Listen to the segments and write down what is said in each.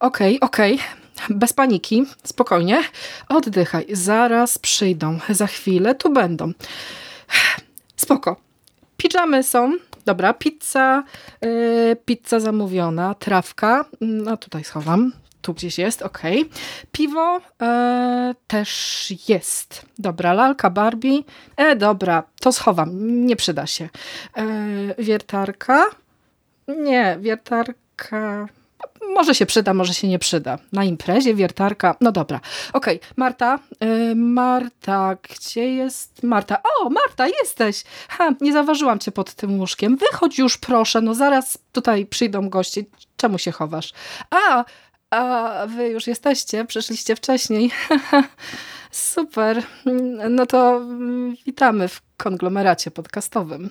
Okej, okay, okej. Okay. Bez paniki, spokojnie. Oddychaj. Zaraz przyjdą. Za chwilę tu będą. Spoko. Pijamy są. Dobra, pizza, yy, pizza zamówiona, trawka. No tutaj schowam. Tu gdzieś jest, ok. Piwo e, też jest. Dobra, lalka Barbie. E, dobra, to schowam, nie przyda się. E, wiertarka. Nie, wiertarka... Może się przyda, może się nie przyda. Na imprezie wiertarka. No dobra. Okej, okay. Marta. Yy, Marta, gdzie jest Marta? O, Marta, jesteś. Ha, nie zauważyłam cię pod tym łóżkiem. Wychodź już proszę, no zaraz tutaj przyjdą goście. Czemu się chowasz? A, a wy już jesteście, przyszliście wcześniej. Super. No to witamy w konglomeracie podcastowym.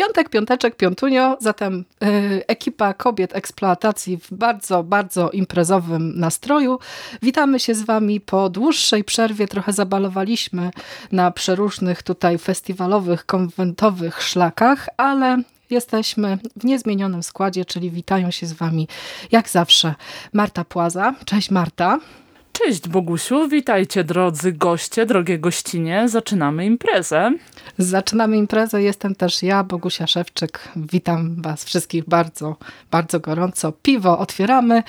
Piątek, piąteczek, piątunio, zatem yy, ekipa kobiet eksploatacji w bardzo, bardzo imprezowym nastroju. Witamy się z wami po dłuższej przerwie. Trochę zabalowaliśmy na przeróżnych tutaj festiwalowych, konwentowych szlakach, ale jesteśmy w niezmienionym składzie, czyli witają się z wami jak zawsze Marta Płaza. Cześć Marta. Cześć Bogusiu, witajcie drodzy goście, drogie gościnie. Zaczynamy imprezę. Zaczynamy imprezę, jestem też ja, Bogusia Szewczyk. Witam was wszystkich bardzo, bardzo gorąco. Piwo otwieramy,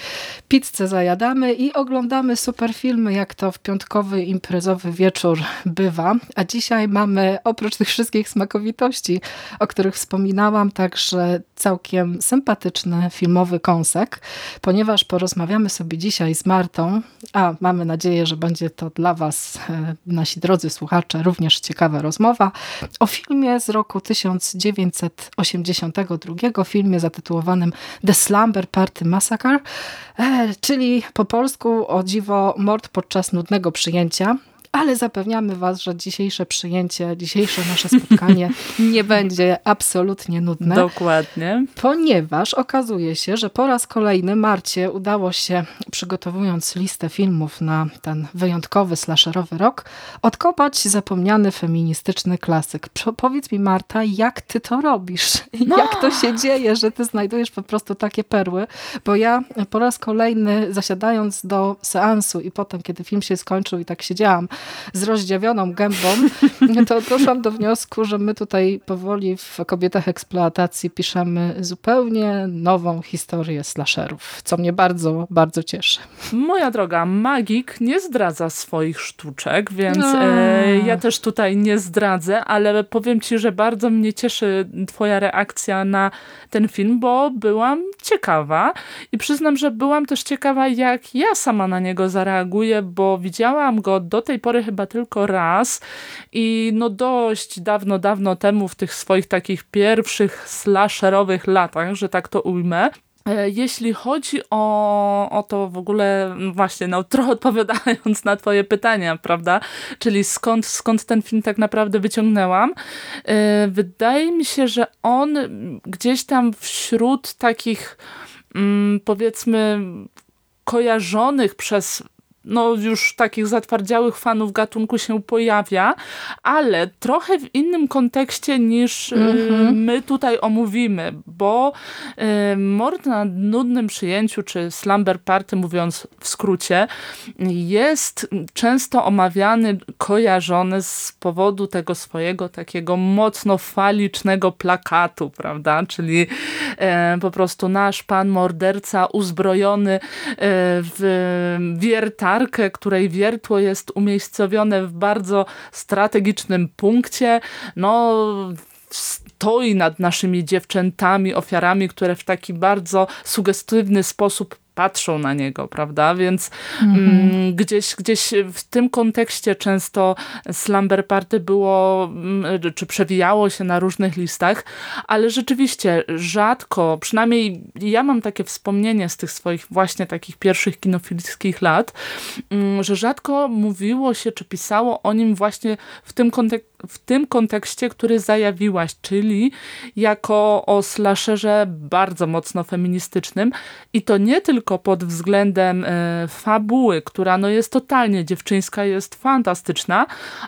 pizzę zajadamy i oglądamy super filmy, jak to w piątkowy imprezowy wieczór bywa. A dzisiaj mamy oprócz tych wszystkich smakowitości, o których wspominałam, także całkiem sympatyczny filmowy kąsek, ponieważ porozmawiamy sobie dzisiaj z Martą, a mamy nadzieję, że będzie to dla was, e, nasi drodzy słuchacze, również ciekawa rozmowa. O filmie z roku 1982, filmie zatytułowanym The Slumber Party Massacre, e, czyli po polsku o dziwo mord podczas nudnego przyjęcia ale zapewniamy Was, że dzisiejsze przyjęcie, dzisiejsze nasze spotkanie nie będzie absolutnie nudne. Dokładnie. Ponieważ okazuje się, że po raz kolejny Marcie udało się, przygotowując listę filmów na ten wyjątkowy slasherowy rok, odkopać zapomniany feministyczny klasyk. Powiedz mi Marta, jak ty to robisz? No. Jak to się dzieje, że ty znajdujesz po prostu takie perły? Bo ja po raz kolejny zasiadając do seansu i potem, kiedy film się skończył i tak siedziałam z rozdziawioną gębą, to doszłam do wniosku, że my tutaj powoli w kobietach eksploatacji piszemy zupełnie nową historię slasherów, co mnie bardzo, bardzo cieszy. Moja droga, magik nie zdradza swoich sztuczek, więc no. e, ja też tutaj nie zdradzę, ale powiem ci, że bardzo mnie cieszy twoja reakcja na ten film, bo byłam ciekawa i przyznam, że byłam też ciekawa, jak ja sama na niego zareaguję, bo widziałam go do tej pory pory chyba tylko raz i no dość dawno, dawno temu w tych swoich takich pierwszych slasherowych latach, że tak to ujmę, e, jeśli chodzi o, o to w ogóle, no właśnie, no trochę odpowiadając na twoje pytania, prawda, czyli skąd, skąd ten film tak naprawdę wyciągnęłam, e, wydaje mi się, że on gdzieś tam wśród takich mm, powiedzmy kojarzonych przez no już takich zatwardziałych fanów gatunku się pojawia, ale trochę w innym kontekście niż mm -hmm. my tutaj omówimy, bo y, mord na nudnym przyjęciu, czy slumber party mówiąc w skrócie, jest często omawiany, kojarzony z powodu tego swojego takiego mocno falicznego plakatu, prawda, czyli y, po prostu nasz pan morderca uzbrojony y, w wierta arkę, której wiertło jest umiejscowione w bardzo strategicznym punkcie. No stoi nad naszymi dziewczętami, ofiarami, które w taki bardzo sugestywny sposób patrzą na niego, prawda? Więc mhm. mm, gdzieś, gdzieś w tym kontekście często Slumber Party było, mm, czy przewijało się na różnych listach, ale rzeczywiście rzadko, przynajmniej ja mam takie wspomnienie z tych swoich właśnie takich pierwszych kinofilskich lat, mm, że rzadko mówiło się, czy pisało o nim właśnie w tym kontekście w tym kontekście, który zajawiłaś, czyli jako o slasherze bardzo mocno feministycznym i to nie tylko pod względem e, fabuły, która no jest totalnie dziewczyńska, jest fantastyczna,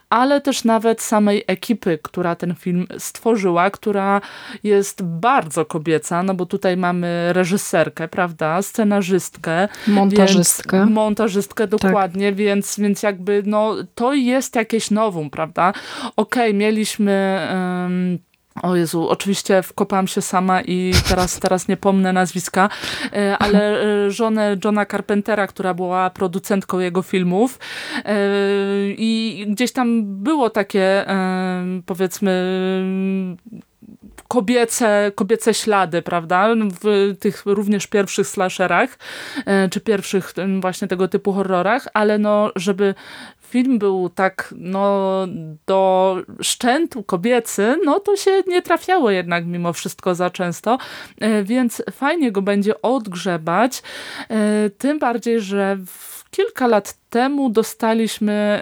ale też nawet samej ekipy, która ten film stworzyła, która jest bardzo kobieca, no bo tutaj mamy reżyserkę, prawda, scenarzystkę. Montażystkę. Więc, montażystkę, tak. dokładnie, tak. więc, więc jakby no to jest jakieś nowum, prawda okej, okay, mieliśmy... Um, o Jezu, oczywiście wkopałam się sama i teraz, teraz nie pomnę nazwiska, e, ale e, żonę Johna Carpentera, która była producentką jego filmów e, i gdzieś tam było takie powiedzmy kobiece, kobiece ślady, prawda, w tych również pierwszych slasherach, czy pierwszych właśnie tego typu horrorach, ale no, żeby film był tak no, do szczętu kobiecy, no to się nie trafiało jednak mimo wszystko za często, e, więc fajnie go będzie odgrzebać, e, tym bardziej, że kilka lat temu dostaliśmy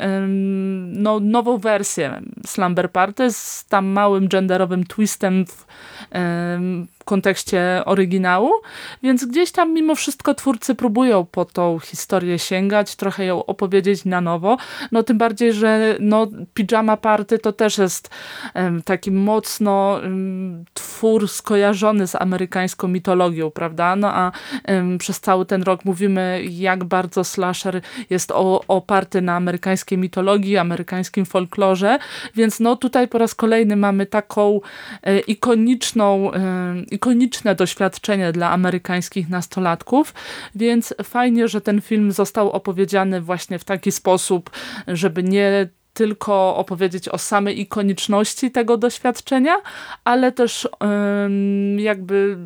no, nową wersję Slumber Party z tam małym genderowym twistem w kontekście oryginału, więc gdzieś tam mimo wszystko twórcy próbują po tą historię sięgać, trochę ją opowiedzieć na nowo, no tym bardziej, że no Pijama Party to też jest taki mocno twór skojarzony z amerykańską mitologią, prawda, no a przez cały ten rok mówimy jak bardzo slasher jest oparty na amerykańskiej mitologii, amerykańskim folklorze, więc no tutaj po raz kolejny mamy taką e, ikoniczną e, ikoniczne doświadczenie dla amerykańskich nastolatków, więc fajnie, że ten film został opowiedziany właśnie w taki sposób, żeby nie tylko opowiedzieć o samej ikoniczności tego doświadczenia, ale też jakby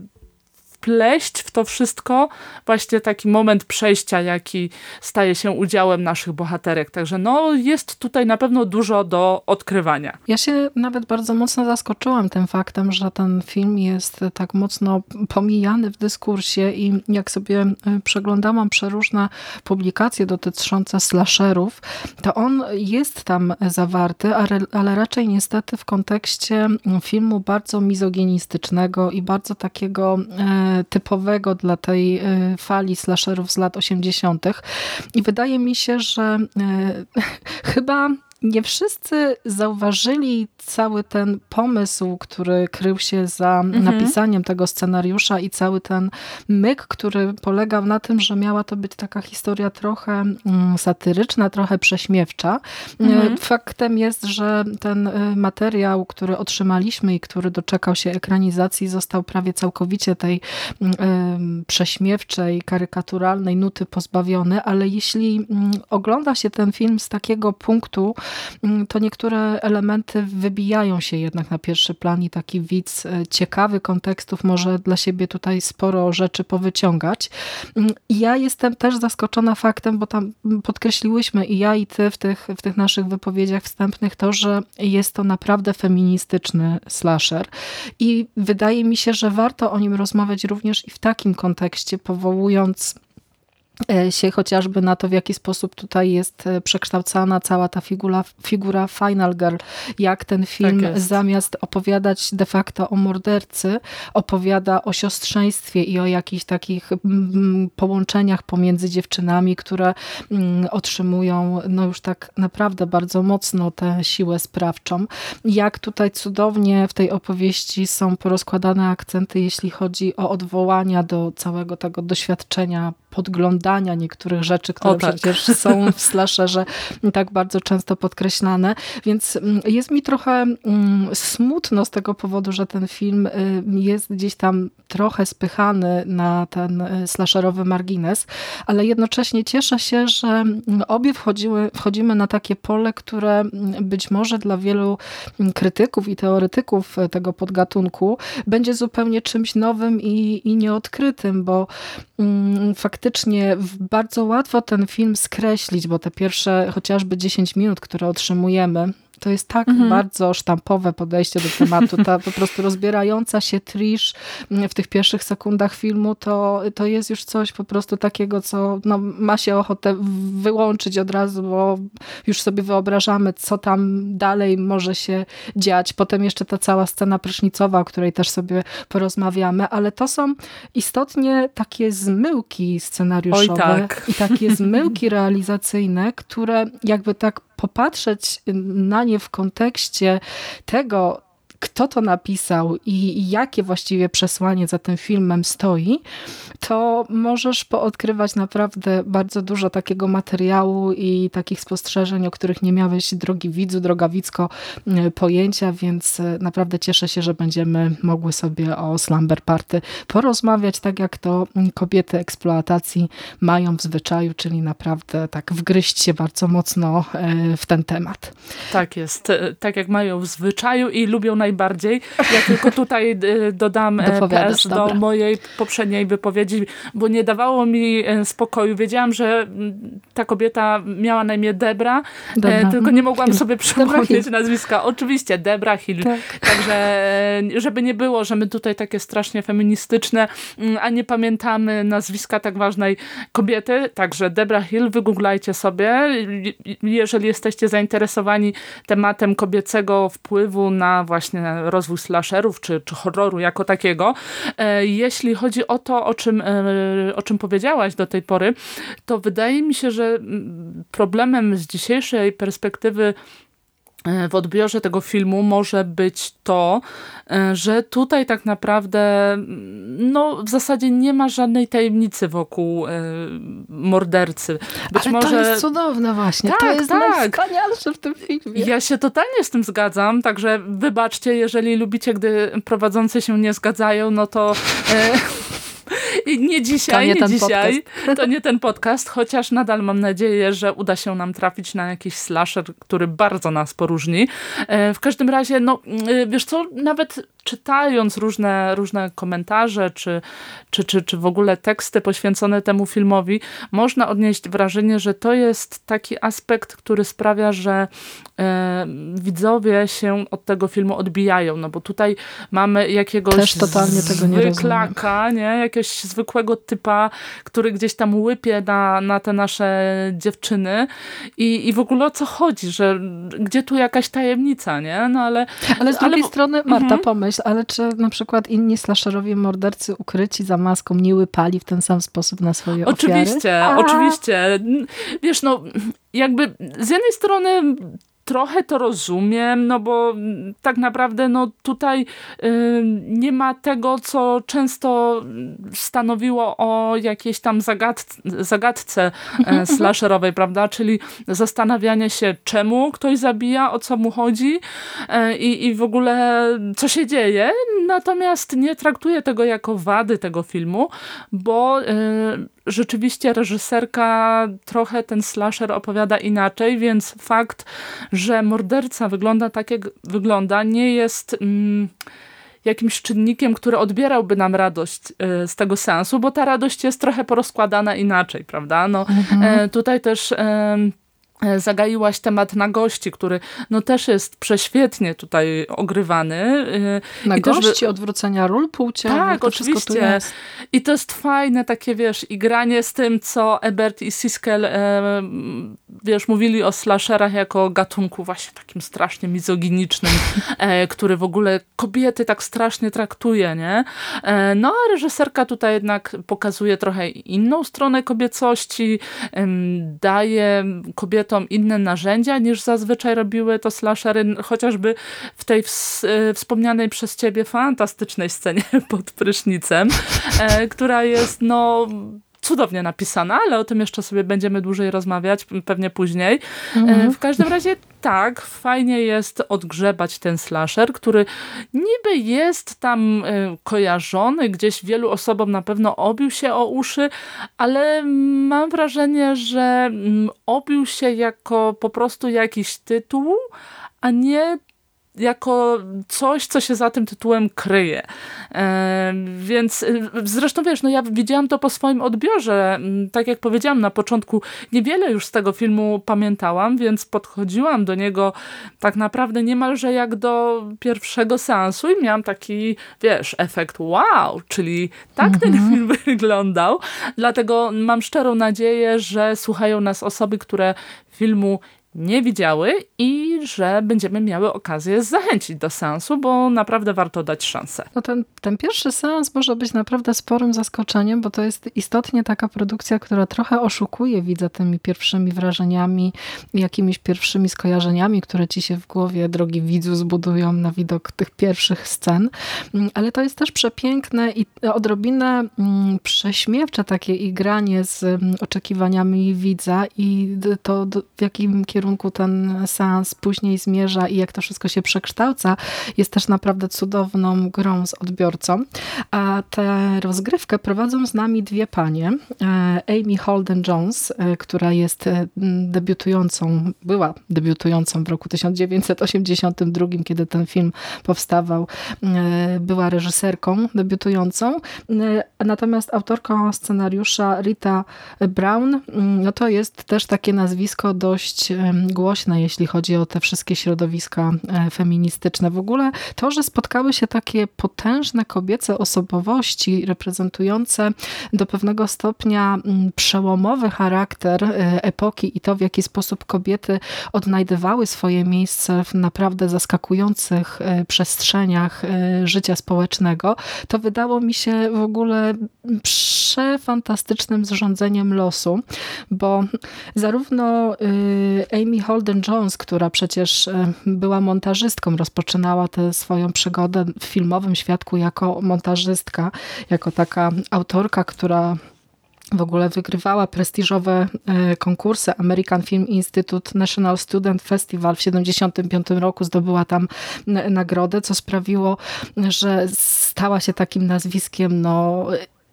wpleść w to wszystko właśnie taki moment przejścia, jaki staje się udziałem naszych bohaterek. Także no, jest tutaj na pewno dużo do odkrywania. Ja się nawet bardzo mocno zaskoczyłam tym faktem, że ten film jest tak mocno pomijany w dyskursie i jak sobie e, przeglądałam przeróżne publikacje dotyczące slasherów, to on jest tam zawarty, ale raczej niestety w kontekście filmu bardzo mizoginistycznego i bardzo takiego e, typowego dla tej e, fali slasherów z lat 80. I wydaje mi się, że e, chyba nie wszyscy zauważyli cały ten pomysł, który krył się za mhm. napisaniem tego scenariusza i cały ten myk, który polegał na tym, że miała to być taka historia trochę mm, satyryczna, trochę prześmiewcza. Mhm. Faktem jest, że ten y, materiał, który otrzymaliśmy i który doczekał się ekranizacji, został prawie całkowicie tej mm, prześmiewczej, karykaturalnej nuty pozbawiony, ale jeśli mm, ogląda się ten film z takiego punktu, to niektóre elementy wybijają się jednak na pierwszy plan i taki widz e, ciekawy kontekstów może dla siebie tutaj sporo rzeczy powyciągać. Mm, ja jestem też zaskoczona faktem, bo tam podkreśliłyśmy i ja i ty w tych, w tych naszych wypowiedziach wstępnych to, że jest to naprawdę feministyczny slasher i wydaje mi się, że warto o nim rozmawiać również i w takim kontekście, powołując się chociażby na to, w jaki sposób tutaj jest e, przekształcana cała ta figura, figura Final Girl, jak ten film tak zamiast opowiadać de facto o mordercy, opowiada o siostrzeństwie i o jakichś takich połączeniach pomiędzy dziewczynami, które mm, otrzymują no już tak naprawdę bardzo mocno tę siłę sprawczą. Jak tutaj cudownie w tej opowieści są porozkładane akcenty, jeśli chodzi o odwołania do całego tego doświadczenia podglądu dodania niektórych rzeczy, które tak. przecież są w slasherze tak bardzo często podkreślane. Więc mm, jest mi trochę mm, smutno z tego powodu, że ten film y, jest gdzieś tam trochę spychany na ten y, slasherowy margines, ale jednocześnie cieszę się, że mm, obie wchodziły, wchodzimy na takie pole, które być może dla wielu krytyków i teoretyków tego podgatunku będzie zupełnie czymś nowym i, i nieodkrytym, bo mm, faktycznie bardzo łatwo ten film skreślić, bo te pierwsze chociażby 10 minut, które otrzymujemy to jest tak mhm. bardzo sztampowe podejście do tematu. Ta po prostu rozbierająca się Trish w tych pierwszych sekundach filmu, to, to jest już coś po prostu takiego, co no, ma się ochotę wyłączyć od razu, bo już sobie wyobrażamy, co tam dalej może się dziać. Potem jeszcze ta cała scena prysznicowa, o której też sobie porozmawiamy, ale to są istotnie takie zmyłki scenariuszowe tak. i takie zmyłki realizacyjne, które jakby tak popatrzeć na nie w kontekście tego, kto to napisał i jakie właściwie przesłanie za tym filmem stoi, to możesz poodkrywać naprawdę bardzo dużo takiego materiału i takich spostrzeżeń, o których nie miałeś, drogi widzu, droga widzko, e, pojęcia, więc e, naprawdę cieszę się, że będziemy mogły sobie o Slumber Party porozmawiać, tak jak to kobiety eksploatacji mają w zwyczaju, czyli naprawdę tak wgryźć się bardzo mocno e, w ten temat. Tak jest, tak jak mają w zwyczaju i lubią najbardziej. Ja tylko tutaj dodam PS do mojej poprzedniej wypowiedzi, bo nie dawało mi e, spokoju. Wiedziałam, że mm, ta kobieta miała na imię Debra, e, tylko nie mogłam sobie przypomnieć nazwiska. Oczywiście, Debra Hill. Tak. Także, e, żeby nie było, że my tutaj takie strasznie feministyczne, mm, a nie pamiętamy nazwiska tak ważnej kobiety. Także Debra Hill, wygooglajcie sobie, jeżeli jesteście zainteresowani tematem kobiecego wpływu na właśnie rozwój slasherów, czy, czy horroru jako takiego. Jeśli chodzi o to, o czym o czym powiedziałaś do tej pory, to wydaje mi się, że mm, problemem z dzisiejszej perspektywy e, w odbiorze tego filmu może być to, e, że tutaj tak naprawdę no, w zasadzie nie ma żadnej tajemnicy wokół e, mordercy. Być Ale może... to jest cudowne właśnie. Tak, to jest tak. najwspanialsze w tym filmie. Ja się totalnie z tym zgadzam, także wybaczcie, jeżeli lubicie, gdy prowadzący się nie zgadzają, no to... nie dzisiaj, nie, nie dzisiaj. Podcast. To nie ten podcast, chociaż nadal mam nadzieję, że uda się nam trafić na jakiś slasher, który bardzo nas poróżni. E, w każdym razie, no e, wiesz co, nawet czytając różne, różne komentarze, czy, czy, czy, czy w ogóle teksty poświęcone temu filmowi, można odnieść wrażenie, że to jest taki aspekt, który sprawia, że e, widzowie się od tego filmu odbijają, no bo tutaj mamy jakiegoś Też totalnie tego nie zwyklaka, nie? Jakiegoś zwykłego typa, który gdzieś tam łypie na, na te nasze dziewczyny i, i w ogóle o co chodzi, że gdzie tu jakaś tajemnica, nie? No ale... Ale z drugiej ale... strony, Marta, mhm. pomyśl, ale czy na przykład inni slasherowi mordercy ukryci za maską nie łypali w ten sam sposób na swoje oczywiście, ofiary? Oczywiście, oczywiście. Wiesz, no jakby z jednej strony trochę to rozumiem, no bo tak naprawdę no tutaj y, nie ma tego, co często stanowiło o jakiejś tam zagadce, zagadce e, slasherowej, prawda? Czyli zastanawianie się, czemu ktoś zabija, o co mu chodzi e, i, i w ogóle co się dzieje. Natomiast nie traktuję tego jako wady tego filmu, bo y, rzeczywiście reżyserka trochę ten slasher opowiada inaczej, więc fakt, że morderca wygląda tak, jak wygląda, nie jest... Mm, jakimś czynnikiem, który odbierałby nam radość y, z tego sensu, bo ta radość jest trochę porozkładana inaczej, prawda? No, mhm. y, tutaj też E, zagaiłaś temat nagości, który no też jest prześwietnie tutaj ogrywany. E, nagości, też... odwrócenia ról płciowych. Tak, oczywiście. I to jest fajne takie, wiesz, igranie z tym, co Ebert i Siskel, e, wiesz, mówili o slasherach jako gatunku właśnie takim strasznie mizoginicznym, e, który w ogóle kobiety tak strasznie traktuje, nie? E, no a reżyserka tutaj jednak pokazuje trochę inną stronę kobiecości, daje kobietom kobietom inne narzędzia niż zazwyczaj robiły to slashery, chociażby w tej e, wspomnianej przez ciebie fantastycznej scenie pod prysznicem, e, która jest no cudownie napisana, ale o tym jeszcze sobie będziemy dłużej rozmawiać, pewnie później. Mhm. W każdym razie tak, fajnie jest odgrzebać ten slasher, który niby jest tam kojarzony, gdzieś wielu osobom na pewno obił się o uszy, ale mam wrażenie, że obił się jako po prostu jakiś tytuł, a nie jako coś, co się za tym tytułem kryje. E, więc y, zresztą wiesz, no ja widziałam to po swoim odbiorze. Mm, tak jak powiedziałam na początku, niewiele już z tego filmu pamiętałam, więc podchodziłam do niego tak naprawdę niemalże jak do pierwszego seansu i miałam taki, wiesz, efekt wow, czyli tak ten mhm. film wyglądał. Dlatego mam szczerą nadzieję, że słuchają nas osoby, które filmu nie widziały i że będziemy miały okazję zachęcić do seansu, bo naprawdę warto dać szansę. No ten, ten pierwszy seans może być naprawdę sporym zaskoczeniem, bo to jest istotnie taka produkcja, która trochę oszukuje widza tymi pierwszymi wrażeniami, jakimiś pierwszymi skojarzeniami, które ci się w głowie, drogi widzu, zbudują na widok tych pierwszych scen. Mm, ale to jest też przepiękne i odrobinę mm, prześmiewcze takie igranie z mm, oczekiwaniami widza i to w jakim kierunku kierunku ten seans później zmierza i jak to wszystko się przekształca, jest też naprawdę cudowną grą z odbiorcą. A tę rozgrywkę prowadzą z nami dwie panie. E, Amy Holden-Jones, e, która jest e, debiutującą, była debiutującą w roku 1982, kiedy ten film powstawał. Była reżyserką debiutującą. Natomiast autorką scenariusza Rita Brown, no to jest też takie nazwisko dość głośne, jeśli chodzi o te wszystkie środowiska e, feministyczne. W ogóle to, że spotkały się takie potężne kobiece osobowości reprezentujące do pewnego stopnia mm, przełomowy charakter e, epoki i to, w jaki sposób kobiety odnajdywały swoje miejsce w naprawdę zaskakujących e, przestrzeniach życia społecznego, to wydało mi się w ogóle przefantastycznym zrządzeniem losu, bo zarówno Amy Holden-Jones, która przecież e, była montażystką, rozpoczynała tę swoją przygodę w filmowym świadku jako montażystka, jako taka autorka, która w ogóle wygrywała prestiżowe e, konkursy. American Film Institute National Student Festival w 1975 roku zdobyła tam nagrodę, co sprawiło, że stała się takim nazwiskiem no,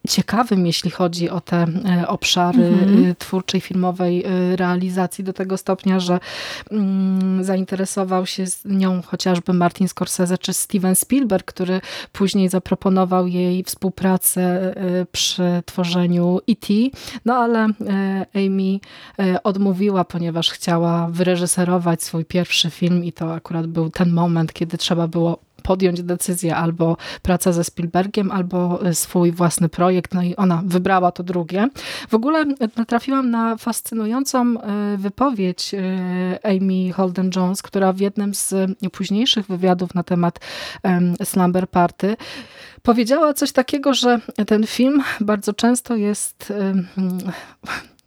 ciekawym, jeśli chodzi o te e, obszary mhm. E, twórczej, filmowej e, realizacji do tego stopnia, że mm, zainteresował się nią chociażby Martin Scorsese czy Steven Spielberg, który później zaproponował jej współpracę przy tworzeniu E.T., no ale Amy odmówiła, ponieważ chciała wyreżyserować swój pierwszy film i to akurat był ten moment, kiedy trzeba było podjąć decyzję albo praca ze Spielbergiem, albo e, swój własny projekt. No i ona wybrała to drugie. W ogóle natrafiłam na fascynującą e, wypowiedź e, Amy Holden-Jones, która w jednym z późniejszych wywiadów na temat Slumber Party powiedziała coś takiego, że ten film bardzo często jest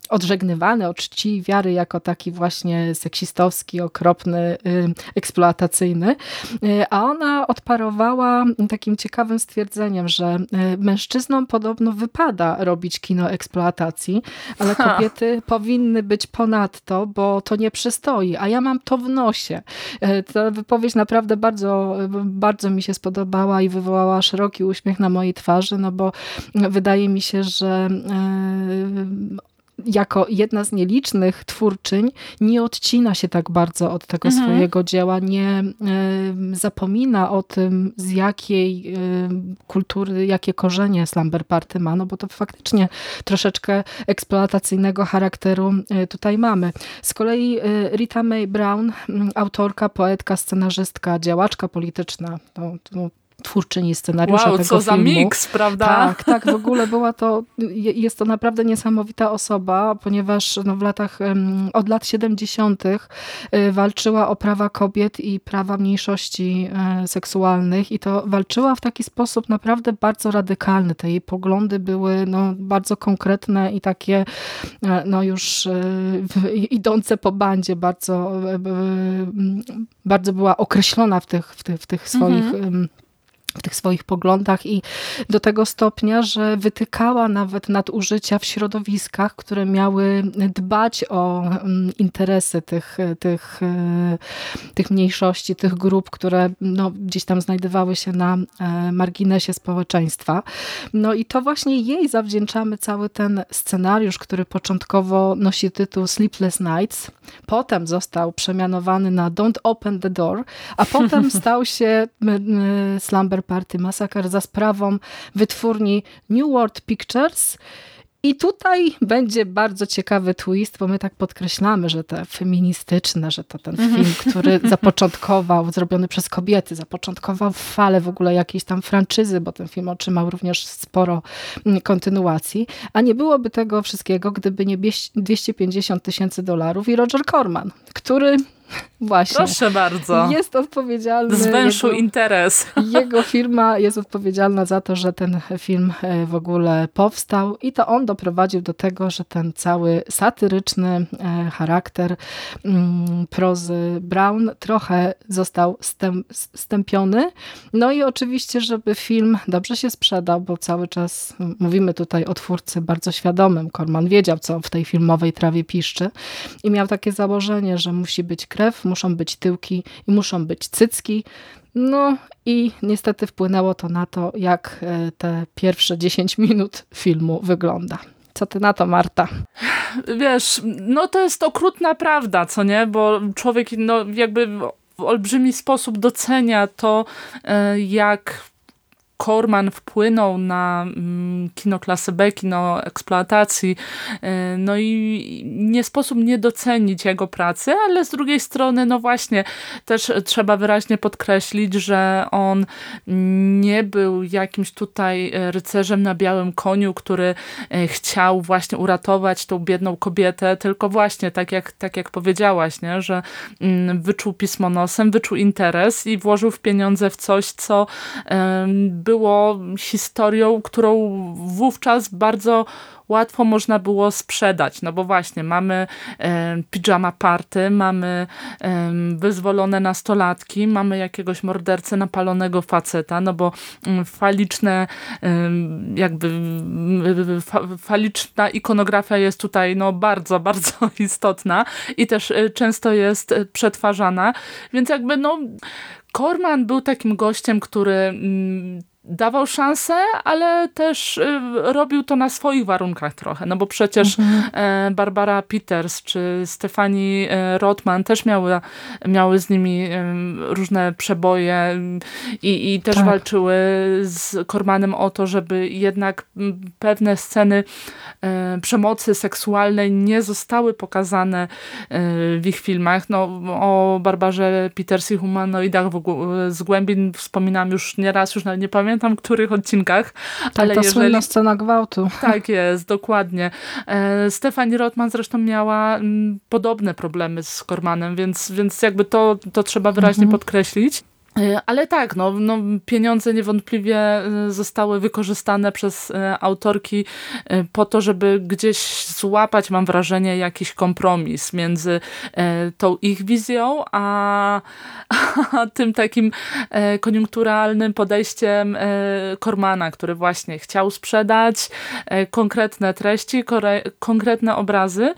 odżegnywany od czci i wiary jako taki właśnie seksistowski, okropny, y, eksploatacyjny. Y, a ona odparowała takim ciekawym stwierdzeniem, że y, mężczyznom podobno wypada robić kino eksploatacji, ale kobiety ha. powinny być ponadto, bo to nie przystoi, a ja mam to w nosie. Ta wypowiedź naprawdę bardzo, bardzo mi się spodobała i wywołała szeroki uśmiech na mojej twarzy, no bo wydaje mi się, że jako jedna z nielicznych twórczyń nie odcina się tak bardzo od tego mhm. swojego dzieła, nie y, zapomina o tym, z jakiej y, kultury, jakie korzenie Slumber Party ma, no bo to faktycznie troszeczkę eksploatacyjnego charakteru y, tutaj mamy. Z kolei Rita Mae Brown, autorka, poetka, scenarzystka, działaczka polityczna, to, to twórczyni scenariusza wow, tego co filmu. za miks, prawda? Tak, tak, w ogóle była to, jest to naprawdę niesamowita osoba, ponieważ no, w latach, od lat 70. Y, walczyła o prawa kobiet i prawa mniejszości e, seksualnych i to walczyła w taki sposób naprawdę bardzo radykalny. Te jej poglądy były no, bardzo konkretne i takie e, no już e, idące po bandzie, bardzo, bardzo była określona w tych, w tych, w tych swoich mhm w tych swoich poglądach i do tego stopnia, że wytykała nawet nadużycia w środowiskach, które miały dbać o mm, interesy tych, tych, e, tych mniejszości, tych grup, które no, gdzieś tam znajdowały się na e, marginesie społeczeństwa. No i to właśnie jej zawdzięczamy cały ten scenariusz, który początkowo nosi tytuł Sleepless Nights, potem został przemianowany na Don't Open the Door, a potem stał się Slumber Party Massacre za sprawą wytwórni New World Pictures. I tutaj będzie bardzo ciekawy twist, bo my tak podkreślamy, że te feministyczne, że to ten film, który zapoczątkował, zrobiony przez kobiety, zapoczątkował falę w ogóle jakiejś tam franczyzy, bo ten film otrzymał również sporo mm, kontynuacji, a nie byłoby tego wszystkiego, gdyby nie 250 tysięcy dolarów i Roger Corman, który Właśnie. Proszę bardzo. Jest odpowiedzialny. Zwęszył jego, interes. Jego firma jest odpowiedzialna za to, że ten film e, w ogóle powstał i to on doprowadził do tego, że ten cały satyryczny e, charakter mm, prozy Brown trochę został stępiony. No i oczywiście, żeby film dobrze się sprzedał, bo cały czas mówimy tutaj o twórcy bardzo świadomym. Korman wiedział, co w tej filmowej trawie piszczy i miał takie założenie, że musi być krew, muszą być tyłki i muszą być cycki. No i niestety wpłynęło to na to, jak e, te pierwsze 10 minut filmu wygląda. Co ty na to, Marta? Wiesz, no to jest okrutna prawda, co nie? Bo człowiek no jakby w olbrzymi sposób docenia to, e, jak Korman wpłynął na mm, kino klasy B, kino eksploatacji, e, no i nie sposób nie docenić jego pracy, ale z drugiej strony, no właśnie, też trzeba wyraźnie podkreślić, że on nie był jakimś tutaj rycerzem na białym koniu, który e, chciał właśnie uratować tą biedną kobietę, tylko właśnie, tak jak, tak jak powiedziałaś, nie? że mm, wyczuł pismo nosem, wyczuł interes i włożył w pieniądze w coś, co było historią, którą wówczas bardzo łatwo można było sprzedać, no bo właśnie mamy e, pijama party, mamy e, wyzwolone nastolatki, mamy jakiegoś mordercę napalonego faceta, no bo mm, faliczne e, jakby fa, faliczna ikonografia jest tutaj no bardzo, bardzo istotna i też e, często jest przetwarzana, więc jakby no Korman był takim gościem, który mm, dawał szansę, ale też y, robił to na swoich warunkach trochę, no bo przecież mhm. E, Barbara Peters czy Stefani e, Rotman też miały, miały z nimi różne przeboje i, i też tak. walczyły z Kormanem o to, żeby jednak pewne sceny e, przemocy seksualnej nie zostały pokazane w ich filmach. No, o Barbarze Peters i Humanoidach z głębin wspominam już nieraz, już nawet nie pamiętam, pamiętam których odcinkach. Tak, ale ta jeżeli... słynna scena gwałtu. Tak jest, dokładnie. E, Stefani Rotman zresztą miała m, mm, podobne problemy z Kormanem, więc, więc jakby to, to trzeba wyraźnie mhm. podkreślić. E, ale tak, no, no, pieniądze niewątpliwie e, zostały wykorzystane przez e, autorki po to, żeby gdzieś złapać, mam wrażenie, jakiś kompromis między tą ich wizją, a, a tym takim koniunkturalnym podejściem Kormana, który właśnie chciał sprzedać konkretne treści, konkretne obrazy.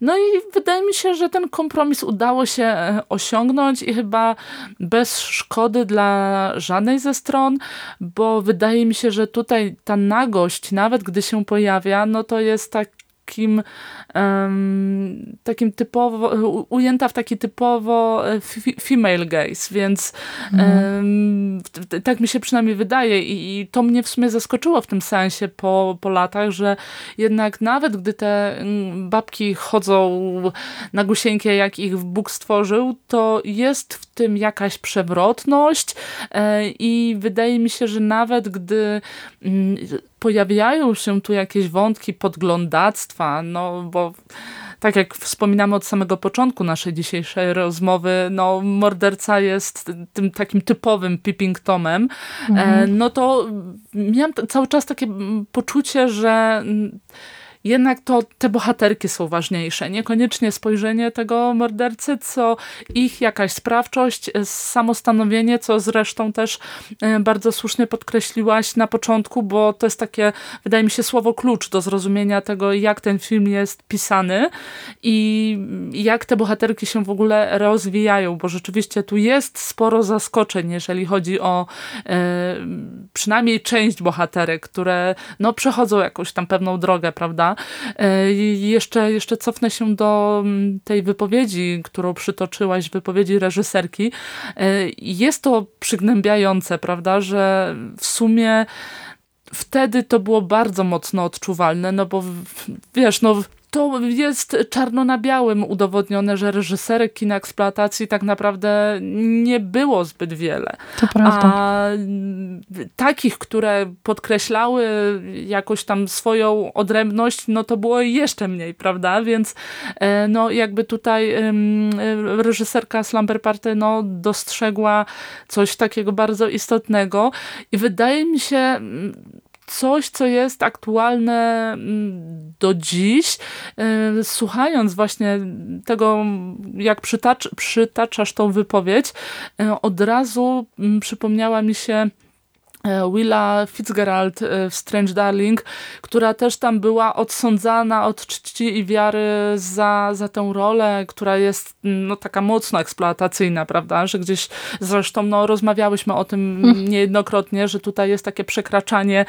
No i wydaje mi się, że ten kompromis udało się osiągnąć i chyba bez szkody szkody dla żadnej ze stron, bo wydaje mi się, że tutaj ta nagość, nawet gdy się pojawia, no to jest tak takim, takim typowo, ujęta w taki typowo e, female gaze, więc um, tak mi się przynajmniej wydaje I, i, to mnie w sumie zaskoczyło w tym sensie po, po latach, że jednak nawet gdy te mm, babki chodzą na gusieńkie, jak ich Bóg stworzył, to jest w tym jakaś przewrotność e, i wydaje mi się, że nawet gdy mm, pojawiają się tu jakieś wątki podglądactwa, no bo tak jak wspominamy od samego początku naszej dzisiejszej rozmowy, no morderca jest tym takim typowym peeping tomem, mhm. no to miałam cały czas takie poczucie, że jednak to te bohaterki są ważniejsze. Niekoniecznie spojrzenie tego mordercy, co ich jakaś sprawczość, samostanowienie, co zresztą też bardzo słusznie podkreśliłaś na początku, bo to jest takie, wydaje mi się, słowo klucz do zrozumienia tego, jak ten film jest pisany i jak te bohaterki się w ogóle rozwijają, bo rzeczywiście tu jest sporo zaskoczeń, jeżeli chodzi o e, przynajmniej część bohaterek, które no, przechodzą jakąś tam pewną drogę, prawda? E, jeszcze, jeszcze cofnę się do mm, tej wypowiedzi, którą przytoczyłaś, wypowiedzi reżyserki. E, jest to przygnębiające, prawda, że w sumie wtedy to było bardzo mocno odczuwalne, no bo wiesz, no to jest czarno na białym udowodnione, że reżyserek kina eksploatacji tak naprawdę nie było zbyt wiele. To prawda. A takich, które podkreślały jakoś tam swoją odrębność, no to było jeszcze mniej, prawda? Więc e, no jakby tutaj reżyserka Slumber Party no dostrzegła coś takiego bardzo istotnego i wydaje mi się coś, co jest aktualne mm, do dziś. E, słuchając właśnie tego, jak przytacz, przytaczasz tą wypowiedź, e, od razu mm, przypomniała mi się Willa Fitzgerald e, w Strange Darling, która też tam była odsądzana od czci i wiary za, za tę rolę, która jest no, taka mocno eksploatacyjna, prawda, że gdzieś zresztą no, rozmawiałyśmy o tym mm. niejednokrotnie, że tutaj jest takie przekraczanie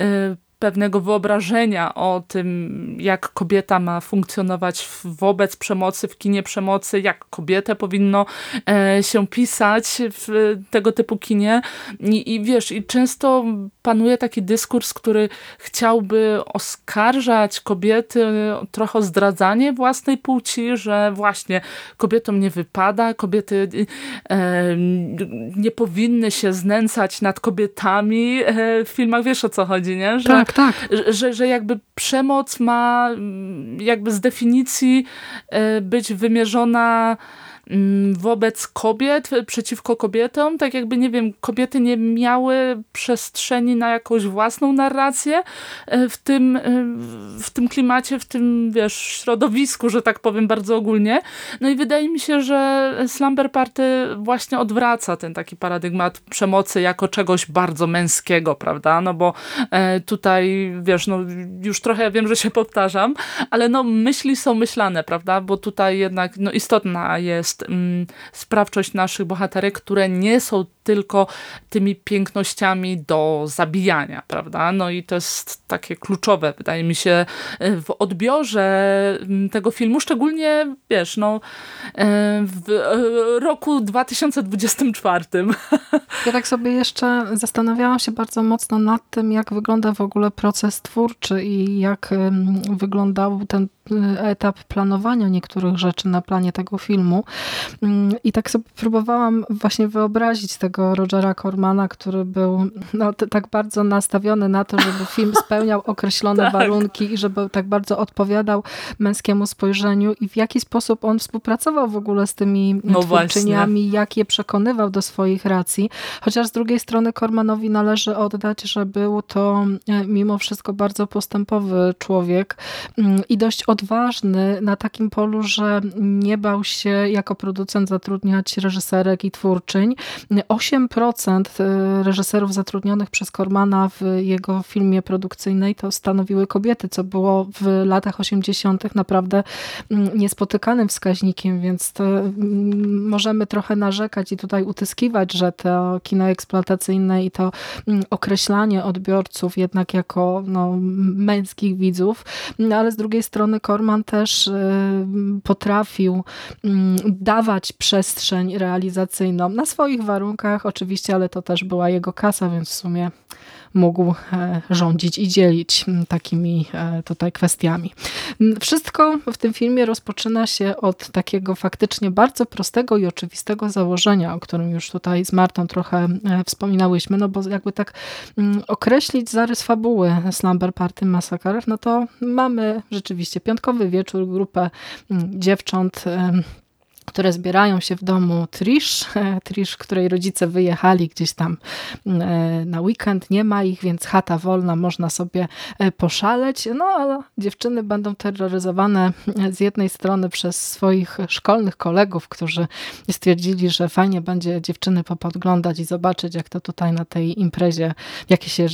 y, pewnego wyobrażenia o tym, jak kobieta ma funkcjonować wobec przemocy, w kinie przemocy, jak kobietę powinno e, się pisać w tego typu kinie. I, I wiesz, i często panuje taki dyskurs, który chciałby oskarżać kobiety trochę o zdradzanie własnej płci, że właśnie kobietom nie wypada, kobiety e, nie powinny się znęcać nad kobietami e, w filmach, wiesz o co chodzi, nie? Że, tak, tak. Że, że jakby przemoc ma jakby z definicji e, być wymierzona Mm, wobec kobiet, przeciwko kobietom, tak jakby, nie wiem, kobiety nie miały przestrzeni na jakąś własną narrację e, w tym, e, w tym klimacie, w tym, wiesz, środowisku, że tak powiem bardzo ogólnie. No i wydaje mi się, że Slumber Party właśnie odwraca ten taki paradygmat przemocy jako czegoś bardzo męskiego, prawda? No bo e, tutaj, wiesz, no już trochę wiem, że się powtarzam, ale no myśli są myślane, prawda? Bo tutaj jednak no istotna jest jest mm, sprawczość naszych bohaterek, które nie są tylko tymi pięknościami do zabijania, prawda? No i to jest takie kluczowe, wydaje mi się, w odbiorze mm, tego filmu, szczególnie, wiesz, no e, w e, roku 2024. Ja tak sobie jeszcze zastanawiałam się bardzo mocno nad tym, jak wygląda w ogóle proces twórczy i jak wyglądał ten e, etap planowania niektórych rzeczy na planie tego filmu. Mm, I tak sobie próbowałam właśnie wyobrazić tego Rogera Cormana, który był no, tak bardzo nastawiony na to, żeby film spełniał określone tak. warunki i żeby tak bardzo odpowiadał męskiemu spojrzeniu i w jaki sposób on współpracował w ogóle z tymi no twórczyniami, właśnie. jak je przekonywał do swoich racji. Chociaż z drugiej strony Cormanowi należy oddać, że był to e, mimo wszystko bardzo postępowy człowiek mm, i dość odważny na takim polu, że nie bał się jako producent zatrudniać reżyserek i twórczyń. 8% y, reżyserów zatrudnionych przez Kormana w jego filmie produkcyjnej to stanowiły kobiety, co było w latach 80. naprawdę mm, niespotykanym wskaźnikiem, więc mm, możemy trochę narzekać i tutaj utyskiwać, że to kino eksploatacyjne i to mm, określanie odbiorców jednak jako no, męskich widzów, ale z drugiej strony Korman też y, potrafił dawać przestrzeń realizacyjną na swoich warunkach oczywiście, ale to też była jego kasa, więc w sumie mógł e, rządzić i dzielić takimi e, tutaj kwestiami. Wszystko w tym filmie rozpoczyna się od takiego faktycznie bardzo prostego i oczywistego założenia, o którym już tutaj z Martą trochę e, wspominałyśmy, no bo jakby tak określić zarys fabuły Slumber Party Massacre, no to mamy rzeczywiście piątkowy wieczór, grupę dziewcząt które zbierają się w domu Trish, Trish, której rodzice wyjechali gdzieś tam e, na weekend, nie ma ich, więc chata wolna, można sobie e, poszaleć, no ale dziewczyny będą terroryzowane e, z jednej strony przez swoich szkolnych kolegów, którzy stwierdzili, że fajnie będzie dziewczyny popodglądać i zobaczyć, jak to tutaj na tej imprezie, jakie się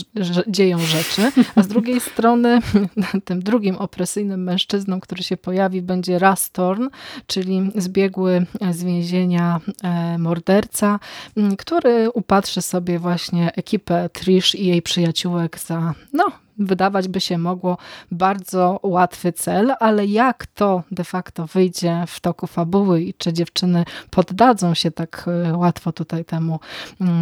dzieją rzeczy, a z drugiej strony tym drugim opresyjnym mężczyzną, który się pojawi, będzie Rastorn, czyli zbiegły z więzienia e, morderca, który upatrzy sobie właśnie ekipę Trish i jej przyjaciółek za, no, wydawać by się mogło bardzo łatwy cel, ale jak to de facto wyjdzie w toku fabuły i czy dziewczyny poddadzą się tak e, łatwo tutaj temu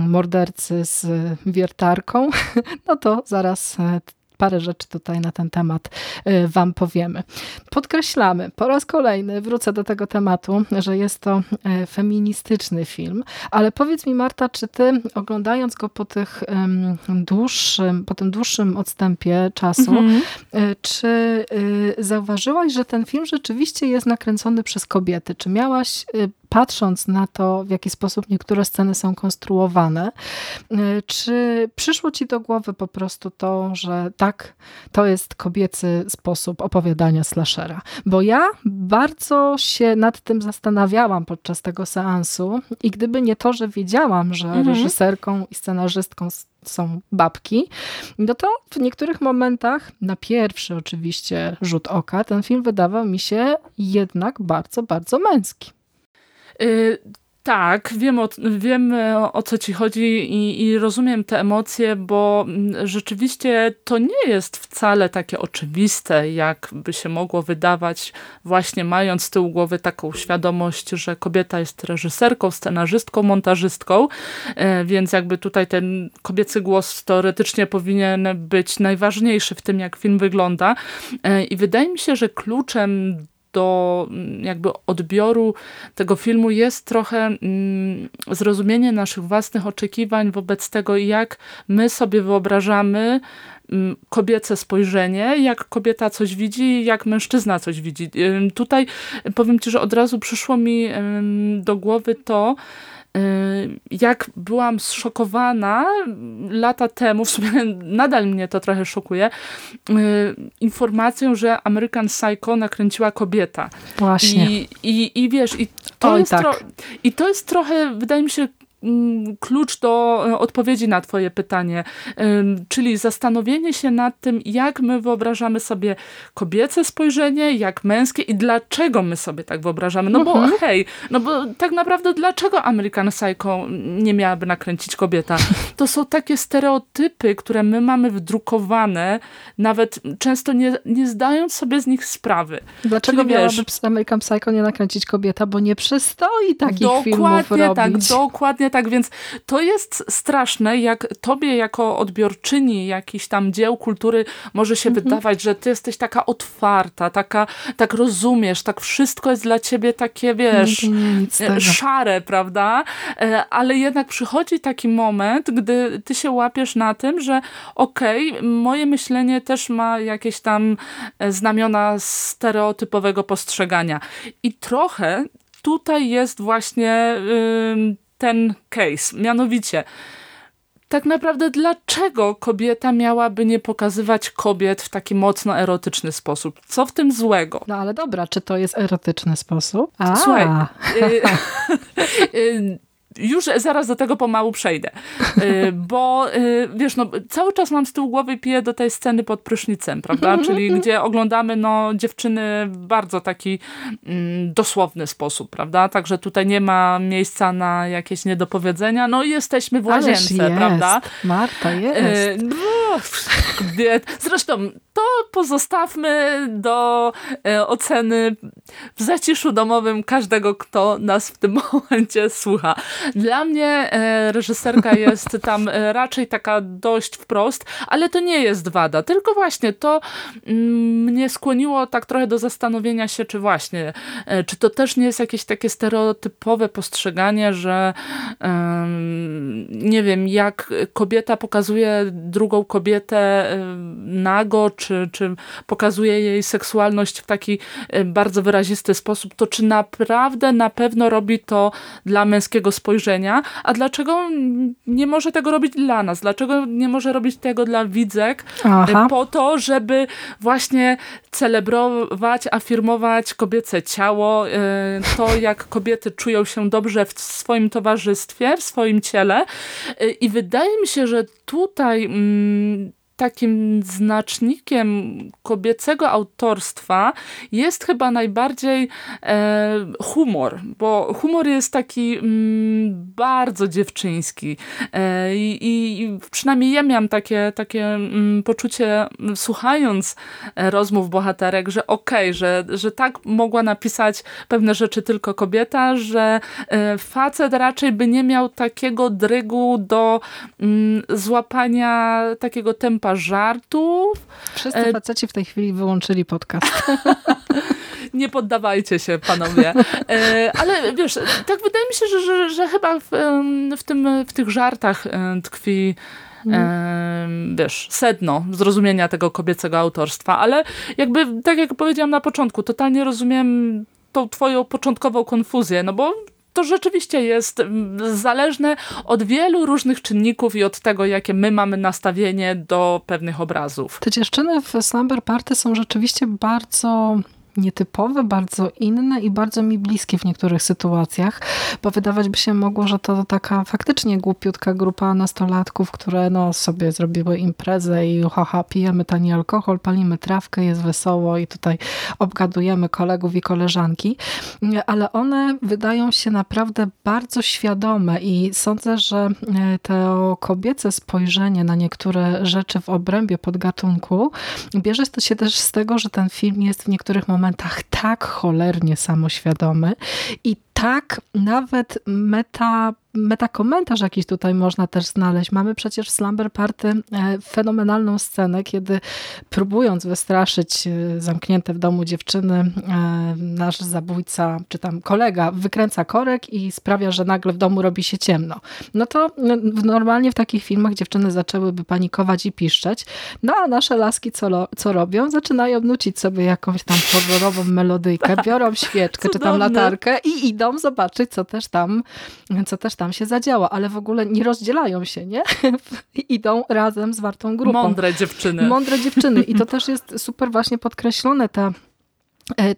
mordercy z wiertarką, no to zaraz e, parę rzeczy tutaj na ten temat y, Wam powiemy. Podkreślamy po raz kolejny, wrócę do tego tematu, że jest to y, feministyczny film, ale powiedz mi Marta, czy Ty oglądając go po, tych dłuższym, po tym dłuższym odstępie czasu, mhm. Y, czy zauważyłaś, że ten film rzeczywiście jest nakręcony przez kobiety? Czy miałaś patrząc na to, w jaki sposób niektóre sceny są konstruowane, y, czy przyszło ci do głowy po prostu to, że tak, to jest kobiecy sposób opowiadania slashera? Bo ja bardzo się nad tym zastanawiałam podczas tego seansu i gdyby nie to, że wiedziałam, że mhm. reżyserką i scenarzystką są babki, no to w niektórych momentach, na pierwszy oczywiście rzut oka, ten film wydawał mi się jednak bardzo, bardzo męski. Y, tak, wiem o, wiem o, o co ci chodzi i, i, rozumiem te emocje, bo mm, rzeczywiście to nie jest wcale takie oczywiste, jak by się mogło wydawać, właśnie mając z tyłu głowy taką świadomość, że kobieta jest reżyserką, scenarzystką, montażystką, e, więc jakby tutaj ten kobiecy głos teoretycznie powinien być najważniejszy w tym, jak film wygląda. E, I wydaje mi się, że kluczem do jakby odbioru tego filmu jest trochę mm, zrozumienie naszych własnych oczekiwań wobec tego, jak my sobie wyobrażamy mm, kobiece spojrzenie, jak kobieta coś widzi, jak mężczyzna coś widzi. Tutaj powiem Ci, że od razu przyszło mi do głowy to, jak byłam zszokowana lata temu, w sumie nadal mnie to trochę szokuje, y, informacją, że American Psycho nakręciła kobieta. Właśnie. I, i, i wiesz, i to, Oj, jest tak. i to jest trochę, wydaje mi się, klucz do e, odpowiedzi na twoje pytanie, czyli zastanowienie się nad tym, jak my wyobrażamy sobie kobiece spojrzenie, jak męskie i dlaczego my sobie tak wyobrażamy. No bo mhm. hej, no bo tak naprawdę dlaczego American Psycho nie miałaby nakręcić kobieta? To są takie stereotypy, które my mamy wdrukowane, nawet często nie, nie zdając sobie z nich sprawy. Dlaczego czyli, miałaby wiesz, American Psycho nie nakręcić kobieta? Bo nie przystoi takich filmów tak, robić. Dokładnie tak, dokładnie tak, więc to jest straszne, jak tobie jako odbiorczyni jakichś tam dzieł kultury może się mhm. wydawać, że ty jesteś taka otwarta, taka, tak rozumiesz, tak wszystko jest dla ciebie takie, wiesz, nie, szare, prawda? E, ale jednak przychodzi taki moment, gdy ty się łapiesz na tym, że okej, okay, moje myślenie też ma jakieś tam e, znamiona stereotypowego postrzegania. I trochę tutaj jest właśnie ten case. Mianowicie, tak naprawdę dlaczego kobieta miałaby nie pokazywać kobiet w taki mocno erotyczny sposób? Co w tym złego? No ale dobra, czy to jest erotyczny sposób? A. Słuchaj, y, y, już zaraz do tego pomału przejdę. Y, bo y, wiesz, no, cały czas mam z tyłu głowy piję do tej sceny pod prysznicem, prawda? Czyli gdzie oglądamy no, dziewczyny w bardzo taki mm, dosłowny sposób, prawda? Także tutaj nie ma miejsca na jakieś niedopowiedzenia. No i jesteśmy w łazience, jest. prawda? Marta, jest. Y, no, zresztą to pozostawmy do oceny w zaciszu domowym każdego, kto nas w tym momencie słucha. Dla mnie e, reżyserka jest tam e, raczej taka dość wprost, ale to nie jest wada, tylko właśnie to mm, mnie skłoniło tak trochę do zastanowienia się, czy właśnie, e, czy to też nie jest jakieś takie stereotypowe postrzeganie, że nie wiem, jak kobieta pokazuje drugą kobietę nago, czy, czy pokazuje jej seksualność w taki bardzo wyrazisty sposób, to czy naprawdę na pewno robi to dla męskiego spojrzenia, a dlaczego nie może tego robić dla nas? Dlaczego nie może robić tego dla widzek Aha. po to, żeby właśnie celebrować, afirmować kobiece ciało, e, to jak kobiety czują się dobrze w swoim towarzystwie, w swoim ciele e, i wydaje mi się, że tutaj mm, takim znacznikiem kobiecego autorstwa jest chyba najbardziej e, humor, bo humor jest taki mm, bardzo dziewczyński e, i, przynajmniej ja miałam takie, takie mm, poczucie słuchając e, rozmów bohaterek, że okej, okay, że, że tak mogła napisać pewne rzeczy tylko kobieta, że e, facet raczej by nie miał takiego drygu do mm, złapania takiego tempa żartów. Wszyscy e, faceci w tej chwili wyłączyli podcast. nie poddawajcie się, panowie. E, ale wiesz, tak wydaje mi się, że, że, że chyba w, w, tym, w tych żartach e, tkwi mm. wiesz, sedno zrozumienia tego kobiecego autorstwa, ale jakby, tak jak powiedziałam na początku, totalnie rozumiem tą twoją początkową konfuzję, no bo to rzeczywiście jest mm, zależne od wielu różnych czynników i od tego, jakie my mamy nastawienie do pewnych obrazów. Te dziewczyny w Slumber Party są rzeczywiście bardzo nietypowe, bardzo inne i bardzo mi bliskie w niektórych sytuacjach, bo wydawać by się mogło, że to taka faktycznie głupiutka grupa nastolatków, które no sobie zrobiły imprezę i haha, pijemy tani alkohol, palimy trawkę, jest wesoło i tutaj obgadujemy kolegów i koleżanki, ale one wydają się naprawdę bardzo świadome i sądzę, że e, to kobiece spojrzenie na niektóre rzeczy w obrębie podgatunku bierze się też z tego, że ten film jest w niektórych momentach momentach tak cholernie samoświadomy i tak nawet meta metakomentarz jakiś tutaj można też znaleźć. Mamy przecież w Slumber Party e, fenomenalną scenę, kiedy próbując wystraszyć e, zamknięte w domu dziewczyny, e, nasz zabójca, czy tam kolega wykręca korek i sprawia, że nagle w domu robi się ciemno. No to normalnie w takich filmach dziewczyny zaczęłyby panikować i piszczeć, no a nasze laski co, co robią? Zaczynają nucić sobie jakąś tam horrorową melodyjkę, biorą świeczkę, czy tam latarkę i idą zobaczyć, co też tam, co też tam się zadziała, ale w ogóle nie rozdzielają się, nie? Idą razem z wartą grupą. Mądre dziewczyny. Mądre dziewczyny. I to też jest super właśnie podkreślone, ta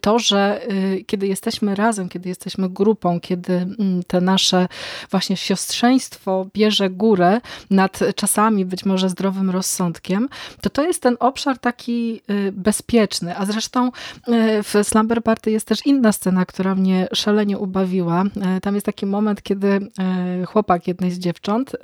to, że y, kiedy jesteśmy razem, kiedy jesteśmy grupą, kiedy mm, te nasze właśnie siostrzeństwo bierze górę nad czasami być może zdrowym rozsądkiem, to to jest ten obszar taki y, bezpieczny. A zresztą y, w Slumber Party jest też inna scena, która mnie szalenie ubawiła. E, tam jest taki moment, kiedy e, chłopak jednej z dziewcząt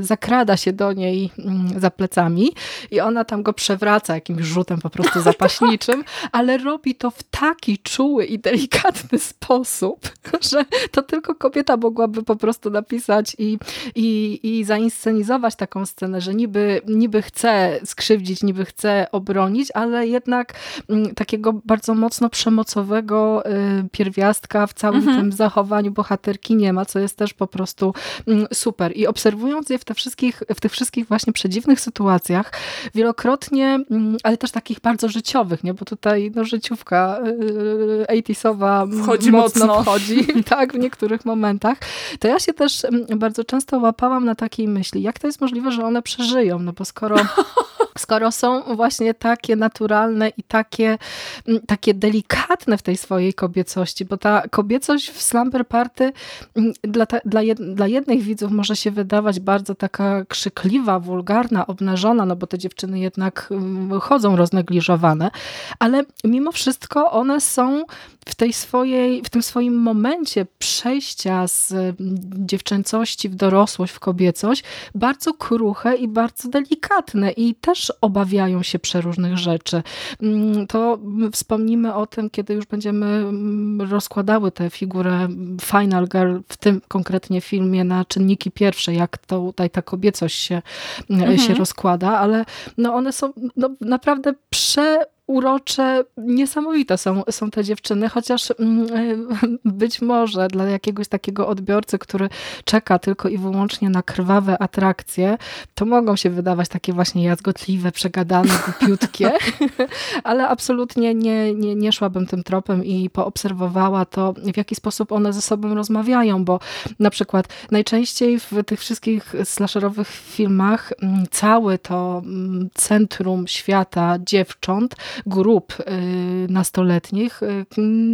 zakrada się do niej mm, za plecami i ona tam go przewraca jakimś rzutem po prostu zapaśniczym, ale robi to w taki czuły i delikatny sposób, że to tylko kobieta mogłaby po prostu napisać i, i, i zainscenizować taką scenę, że niby, niby chce skrzywdzić, niby chce obronić, ale jednak mm, takiego bardzo mocno przemocowego y, pierwiastka w całym mhm. tym zachowaniu bohaterki nie ma, co jest też po prostu mm, super. I obserwując je w, te wszystkich, w tych wszystkich właśnie przedziwnych sytuacjach, wielokrotnie, mm, ale też takich bardzo życiowych, nie? bo tutaj no, życiówka muzyka 80sowa y, wchodzi mocno, mocno. wchodzi, tak, w niektórych momentach, to ja się też mm, bardzo często łapałam na takiej myśli, jak to jest możliwe, że one przeżyją, no bo skoro skoro są właśnie takie naturalne i takie, mm, takie delikatne w tej swojej kobiecości, bo ta kobiecość w Slumber Party mm, dla, ta, dla, jed, dla jednych widzów może się wydawać bardzo taka krzykliwa, wulgarna, obnażona, no bo te dziewczyny jednak chodzą roznegliżowane, ale mimo wszystko one są w, tej swojej, w tym swoim momencie przejścia z mm, dziewczęcości w dorosłość, w kobiecość, bardzo kruche i bardzo delikatne. I też obawiają się przeróżnych rzeczy. Mm, to wspomnimy o tym, kiedy już będziemy mm, rozkładały tę figurę Final Girl, w tym konkretnie filmie na czynniki pierwsze, jak to tutaj ta kobiecość się, mhm. się rozkłada, ale no one są no, naprawdę prze urocze, niesamowite są, są te dziewczyny, chociaż mm, być może dla jakiegoś takiego odbiorcy, który czeka tylko i wyłącznie na krwawe atrakcje, to mogą się wydawać takie właśnie jazgotliwe, przegadane, głupiutkie, ale absolutnie nie, nie, nie szłabym tym tropem i poobserwowała to, w jaki sposób one ze sobą rozmawiają, bo na przykład najczęściej w tych wszystkich slasherowych filmach mm, całe to mm, centrum świata dziewcząt grup y, nastoletnich y,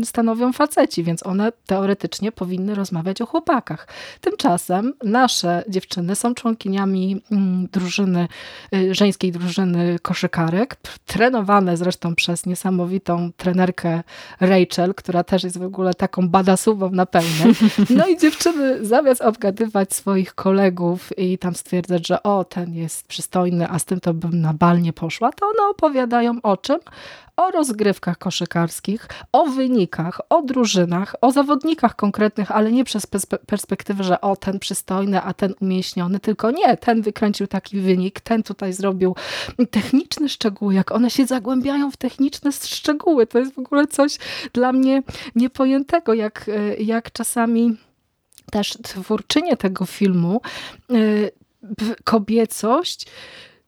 stanowią faceci, więc one teoretycznie powinny rozmawiać o chłopakach. Tymczasem nasze dziewczyny są członkiniami mm, drużyny, y, żeńskiej drużyny koszykarek, trenowane zresztą przez niesamowitą trenerkę Rachel, która też jest w ogóle taką badasową na pełne. No i dziewczyny zamiast obgadywać swoich kolegów i tam stwierdzać, że o, ten jest przystojny, a z tym to bym na bal nie poszła, to one opowiadają o czym? O rozgrywkach koszykarskich, o wynikach, o drużynach, o zawodnikach konkretnych, ale nie przez perspektywę, że o ten przystojny, a ten umieśniony, tylko nie, ten wykręcił taki wynik, ten tutaj zrobił techniczne szczegóły, jak one się zagłębiają w techniczne szczegóły. To jest w ogóle coś dla mnie niepojętego, jak, jak czasami też twórczynie tego filmu y, kobiecość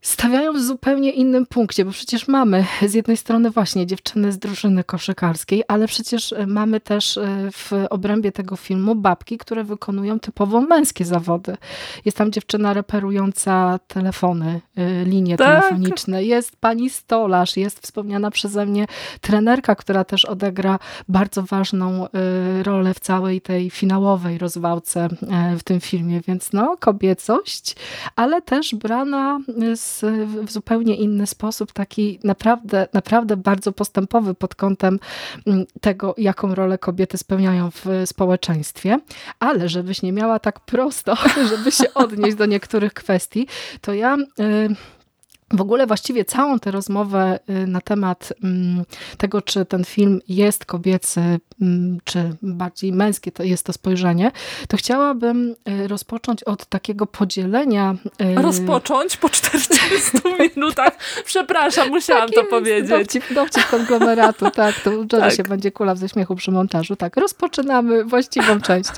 stawiają w zupełnie innym punkcie, bo przecież mamy z jednej strony właśnie dziewczyny z drużyny koszykarskiej, ale przecież e, mamy też e, w obrębie tego filmu babki, które wykonują typowo męskie zawody. Jest tam dziewczyna reperująca telefony, e, linie tak. telefoniczne, jest pani stolarz, jest wspomniana przeze mnie trenerka, która też odegra bardzo ważną rolę w całej tej finałowej rozwałce w tym filmie, więc no kobiecość, ale też brana z w zupełnie inny sposób, taki naprawdę, naprawdę bardzo postępowy pod kątem mm, tego, jaką rolę kobiety spełniają w społeczeństwie. Ale żebyś nie miała tak prosto, żeby się odnieść do niektórych kwestii, to ja... Y w ogóle właściwie całą tę rozmowę y, na temat mm, tego, czy ten film jest kobiecy, mm, czy bardziej męskie to jest to spojrzenie, to chciałabym y, rozpocząć od takiego podzielenia. Y, rozpocząć po 40 minutach? Przepraszam, musiałam to powiedzieć. Dowcip, dowcip konglomeratu, tak, to tak. się będzie kula ze śmiechu przy montażu. Tak, rozpoczynamy właściwą część.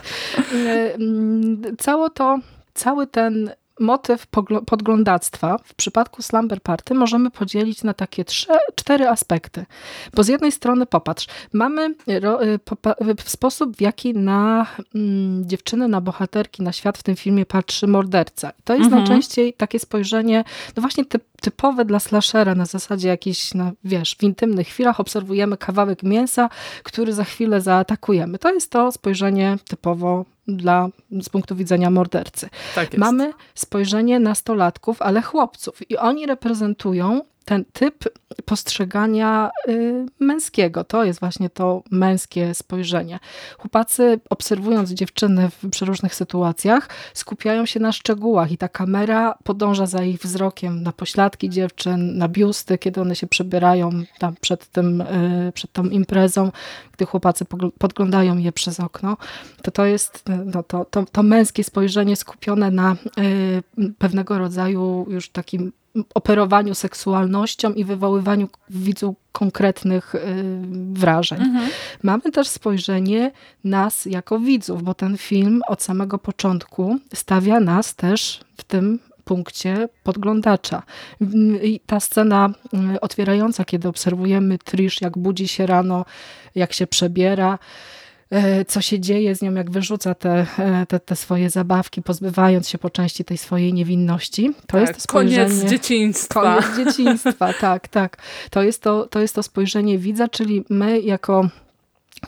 Mm, cało to, cały ten motyw podglądactwa w przypadku Slumber Party możemy podzielić na takie trzy, cztery aspekty. Bo z jednej strony popatrz, mamy y, y, sposób w jaki na mm, dziewczyny, na bohaterki, na świat w tym filmie patrzy morderca. To jest mhm. najczęściej takie spojrzenie, no właśnie typ, typowe dla slashera, na zasadzie jakiś, no wiesz, w intymnych chwilach obserwujemy kawałek mięsa, który za chwilę zaatakujemy. To jest to spojrzenie typowo dla, z punktu widzenia mordercy. Tak Mamy spojrzenie nastolatków, ale chłopców i oni reprezentują ten typ postrzegania y, męskiego. To jest właśnie to męskie spojrzenie. Chłopacy, obserwując dziewczyny w przeróżnych sytuacjach, skupiają się na szczegółach i ta kamera podąża za ich wzrokiem na pośladki dziewczyn, na biusty, kiedy one się przebierają tam przed, tym, y, przed tą imprezą, gdy chłopacy podglądają je przez okno. To to jest no, to, to, to męskie spojrzenie skupione na y, pewnego rodzaju już takim operowaniu seksualnością i wywoływaniu w widzu konkretnych y, wrażeń. Mhm. Mamy też spojrzenie nas jako widzów, bo ten film od samego początku stawia nas też w tym punkcie podglądacza. I ta scena y, otwierająca, kiedy obserwujemy Trish, jak budzi się rano, jak się przebiera, co się dzieje z nią, jak wyrzuca te, e, te, te swoje zabawki, pozbywając się po części tej swojej niewinności. To tak, jest spojrzenie... Koniec dzieciństwa. Koniec dzieciństwa, tak, tak. To jest to, to jest to spojrzenie widza, czyli my jako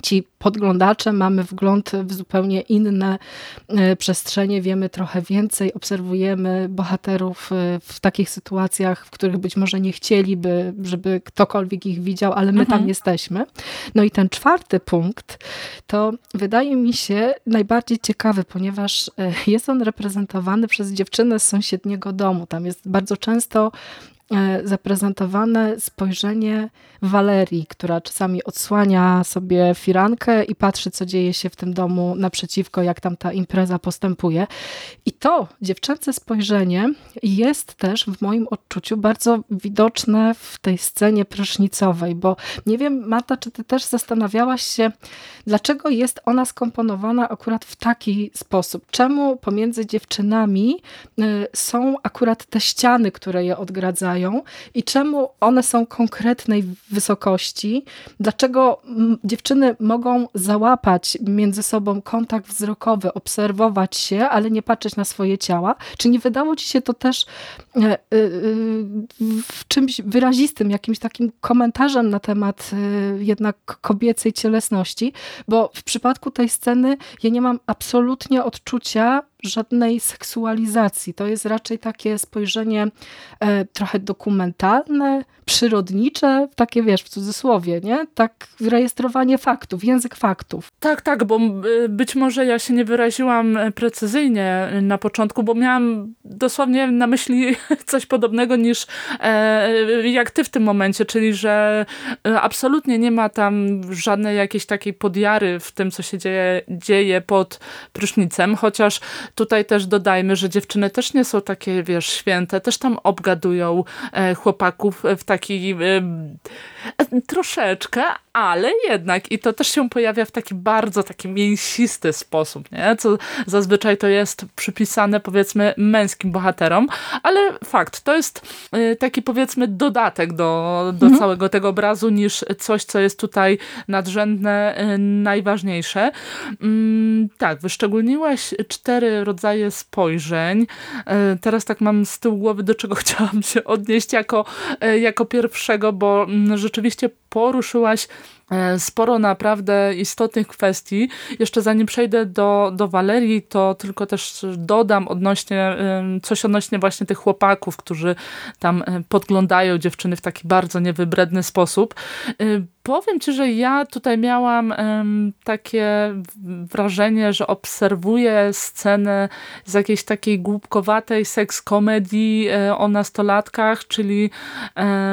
ci podglądacze mamy wgląd w zupełnie inne e, przestrzenie, wiemy trochę więcej, obserwujemy bohaterów e, w takich sytuacjach, w których być może nie chcieliby, żeby ktokolwiek ich widział, ale my mhm. tam jesteśmy. No i ten czwarty punkt to wydaje mi się najbardziej ciekawy, ponieważ e, jest on reprezentowany przez dziewczynę z sąsiedniego domu. Tam jest bardzo często zaprezentowane spojrzenie Walerii, która czasami odsłania sobie firankę i patrzy, co dzieje się w tym domu naprzeciwko, jak tam ta impreza postępuje. I to dziewczęce spojrzenie jest też w moim odczuciu bardzo widoczne w tej scenie prysznicowej, bo nie wiem, Marta, czy ty też zastanawiałaś się, dlaczego jest ona skomponowana akurat w taki sposób? Czemu pomiędzy dziewczynami y, są akurat te ściany, które je odgradzają i czemu one są konkretnej wysokości? Dlaczego dziewczyny mogą załapać między sobą kontakt wzrokowy, obserwować się, ale nie patrzeć na swoje ciała? Czy nie wydało ci się to też e, e, w czymś wyrazistym, jakimś takim komentarzem na temat e, jednak kobiecej cielesności? Bo w przypadku tej sceny ja nie mam absolutnie odczucia żadnej seksualizacji. To jest raczej takie spojrzenie e, trochę dokumentalne, przyrodnicze, takie wiesz, w cudzysłowie, nie? Tak rejestrowanie faktów, język faktów. Tak, tak, bo być może ja się nie wyraziłam e, precyzyjnie na początku, bo miałam dosłownie na myśli coś podobnego niż e, jak ty w tym momencie, czyli że e, absolutnie nie ma tam żadnej jakiejś takiej podjary w tym, co się dzieje, dzieje pod prysznicem, chociaż tutaj też dodajmy, że dziewczyny też nie są takie, wiesz, święte, też tam obgadują e, chłopaków w taki troszeczkę, ale jednak i to też się pojawia w taki bardzo taki mięsisty sposób, nie? co zazwyczaj to jest przypisane powiedzmy męskim bohaterom, ale fakt, to jest taki powiedzmy dodatek do, do mhm. całego tego obrazu niż coś, co jest tutaj nadrzędne, najważniejsze. Mm, tak, wyszczególniłaś cztery rodzaje spojrzeń. Y, teraz tak mam z tyłu głowy, do czego chciałam się odnieść jako, jako pierwszego, bo mm, rzeczywiście poruszyłaś E, sporo naprawdę istotnych kwestii. Jeszcze zanim przejdę do, do Walerii, to tylko też dodam odnośnie, coś odnośnie właśnie tych chłopaków, którzy tam e, podglądają dziewczyny w taki bardzo niewybredny sposób. E, powiem Ci, że ja tutaj miałam takie wrażenie, że obserwuję scenę z jakiejś takiej głupkowatej seks komedii o nastolatkach, czyli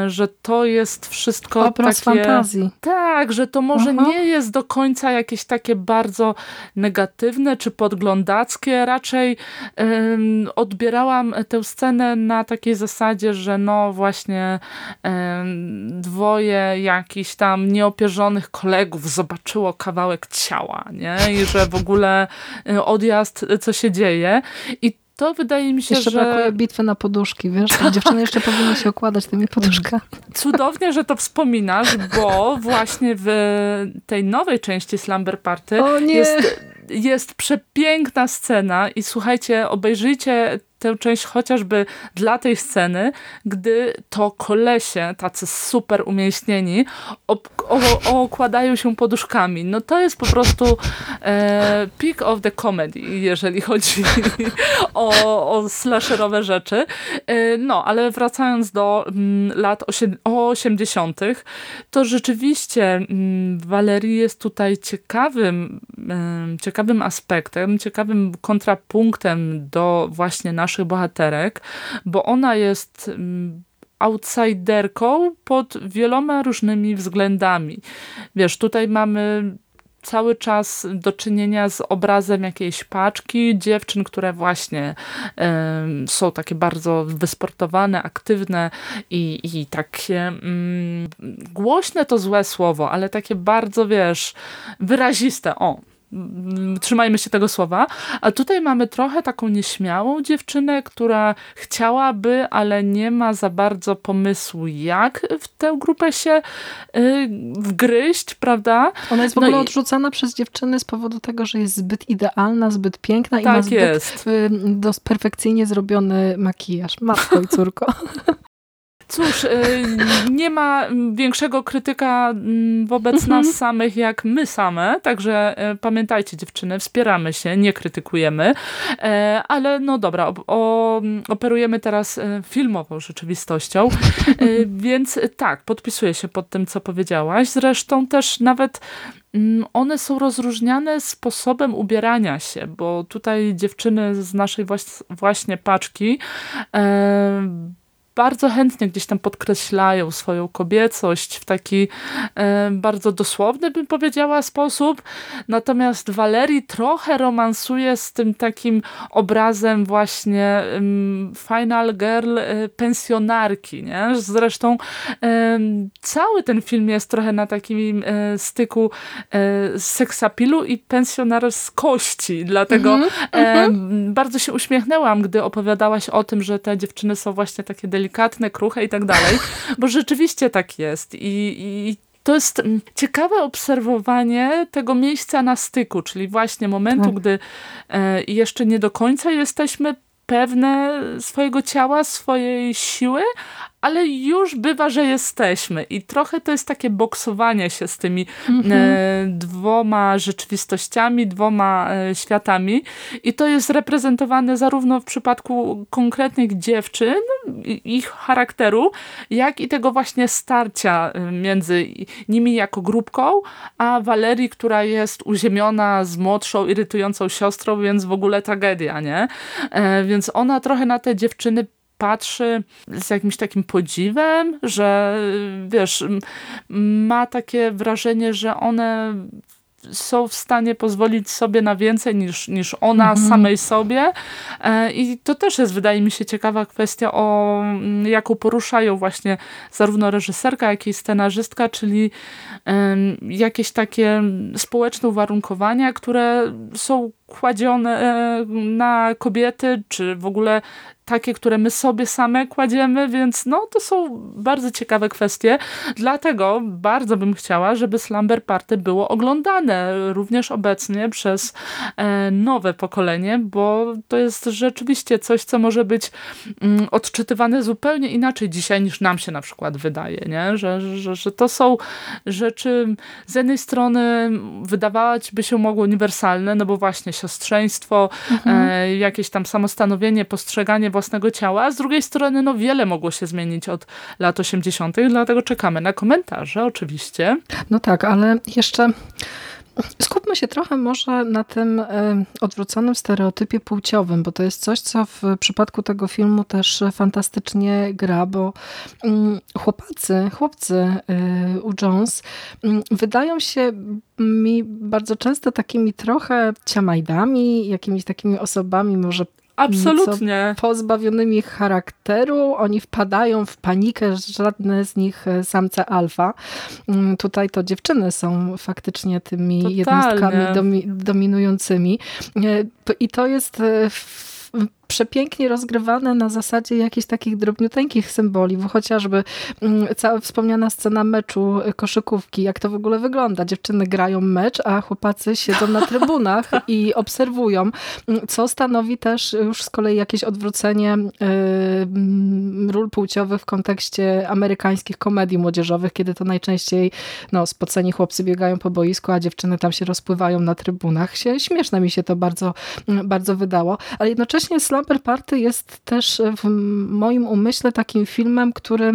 że to jest wszystko Obraz takie... fantazji. Tak, tak, że to może Aha. nie jest do końca jakieś takie bardzo negatywne czy podglądackie. Raczej ym, odbierałam tę scenę na takiej zasadzie, że no właśnie ym, dwoje jakichś tam nieopierzonych kolegów zobaczyło kawałek ciała, nie? I że w ogóle y, odjazd, co się dzieje. I to wydaje mi się, jeszcze że... Jeszcze brakuje bitwy na poduszki, wiesz? Te dziewczyny jeszcze powinny się okładać tymi poduszkami. Cudownie, że to wspominasz, bo właśnie w tej nowej części Slumber Party jest, jest przepiękna scena i słuchajcie, obejrzyjcie tę część chociażby dla tej sceny, gdy to kolesie, tacy super umięśnieni, okładają się poduszkami. No to jest po prostu e, peak of the comedy, jeżeli chodzi o, o slasherowe rzeczy. E, no, ale wracając do m, mm, lat 80., to rzeczywiście m, mm, jest tutaj ciekawym, e, ciekawym aspektem, ciekawym kontrapunktem do właśnie naszych naszych bohaterek, bo ona jest mm, outsiderką pod wieloma różnymi względami. Wiesz, tutaj mamy cały czas do czynienia z obrazem jakiejś paczki dziewczyn, które właśnie y, są takie bardzo wysportowane, aktywne i, i takie mm, głośne to złe słowo, ale takie bardzo, wiesz, wyraziste. O, trzymajmy się tego słowa. A tutaj mamy trochę taką nieśmiałą dziewczynę, która chciałaby, ale nie ma za bardzo pomysłu, jak w tę grupę się y, wgryźć, prawda? Ona jest w no ogóle i... odrzucana przez dziewczyny z powodu tego, że jest zbyt idealna, zbyt piękna i tak ma zbyt jest. Perfekcyjnie zrobiony makijaż. Matko i córko. Cóż, y, nie ma większego krytyka mm, wobec mhm. nas samych jak my same, także y, pamiętajcie dziewczyny, wspieramy się, nie krytykujemy, e, ale no dobra, o, operujemy teraz e, filmową rzeczywistością, e, więc tak, podpisuję się pod tym, co powiedziałaś. Zresztą też nawet mm, one są rozróżniane sposobem ubierania się, bo tutaj dziewczyny z naszej właśnie paczki bardzo chętnie gdzieś tam podkreślają swoją kobiecość w taki e, bardzo dosłowny, bym powiedziała, sposób. Natomiast Walerii trochę romansuje z tym takim obrazem właśnie um, final girl e, pensjonarki, nie? Zresztą e, cały ten film jest trochę na takim styku e, seksapilu i pensjonarskości, dlatego mm -hmm. bardzo się uśmiechnęłam, gdy opowiadałaś o tym, że te dziewczyny są właśnie takie delikatne, kruche i tak dalej, bo rzeczywiście tak jest i, i to jest mm, ciekawe obserwowanie tego miejsca na styku, czyli właśnie momentu, tak. gdy e, jeszcze nie do końca jesteśmy pewne swojego ciała, swojej siły, ale już bywa, że jesteśmy i trochę to jest takie boksowanie się z tymi mm -hmm. e, dwoma rzeczywistościami, dwoma e, światami i to jest reprezentowane zarówno w przypadku konkretnych dziewczyn, ich charakteru, jak i tego właśnie starcia e, między nimi jako grupką, a Walerii, która jest uziemiona z młodszą, irytującą siostrą, więc w ogóle tragedia, nie? E, więc ona trochę na te dziewczyny patrzy z jakimś takim podziwem, że wiesz, ma takie wrażenie, że one są w stanie pozwolić sobie na więcej niż, niż ona mhm. samej sobie e, i to też jest wydaje mi się ciekawa kwestia o jaką poruszają właśnie zarówno reżyserka jak i scenarzystka, czyli jakieś takie społeczne uwarunkowania, które są kładzione e, na kobiety, czy w ogóle takie, które my sobie same kładziemy, więc no to są bardzo ciekawe kwestie. Dlatego bardzo bym chciała, żeby Slumber Party było oglądane również obecnie przez e, nowe pokolenie, bo to jest rzeczywiście coś, co może być mm, odczytywane zupełnie inaczej dzisiaj niż nam się na przykład wydaje, nie? Że, że, że to są rzeczy z jednej strony wydawać by się mogło uniwersalne, no bo właśnie siostrzeństwo, mhm. e, jakieś tam samostanowienie, postrzeganie własnego ciała, a z drugiej strony no wiele mogło się zmienić od lat 80., dlatego czekamy na komentarze oczywiście. No tak, ale jeszcze Skupmy się trochę może na tym e, odwróconym stereotypie płciowym, bo to jest coś, co w przypadku tego filmu też fantastycznie gra, bo mm, chłopacy, chłopcy e, u Jones mm, wydają się mi bardzo często takimi trochę ciamajdami, jakimiś takimi osobami może Absolutnie. pozbawionymi charakteru. Oni wpadają w panikę, żadne z nich e, samce alfa. Mm, tutaj to dziewczyny są faktycznie tymi Totalnie. jednostkami domi dominującymi. E, I to jest e, przepięknie rozgrywane na zasadzie jakichś takich drobniuteńkich symboli, bo chociażby mm, cała wspomniana scena meczu koszykówki, jak to w ogóle wygląda. Dziewczyny grają mecz, a chłopacy siedzą na trybunach i obserwują, mm, co stanowi też już z kolei jakieś odwrócenie y, ról płciowych w kontekście amerykańskich komedii młodzieżowych, kiedy to najczęściej no, spoceni chłopcy biegają po boisku, a dziewczyny tam się rozpływają na trybunach. Śmieszne mi się to bardzo, bardzo wydało, ale jednocześnie Slam Slumber Party jest też w moim umyśle takim filmem, który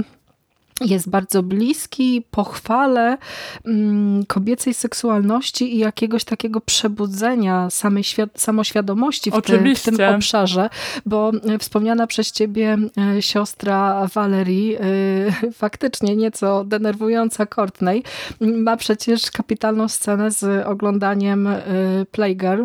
jest bardzo bliski pochwale mm, kobiecej seksualności i jakiegoś takiego przebudzenia samej samoświadomości w, w, tym obszarze, bo e, wspomniana przez ciebie e, siostra Valerie, e, faktycznie nieco denerwująca Courtney, ma przecież kapitalną scenę z oglądaniem Playgirl.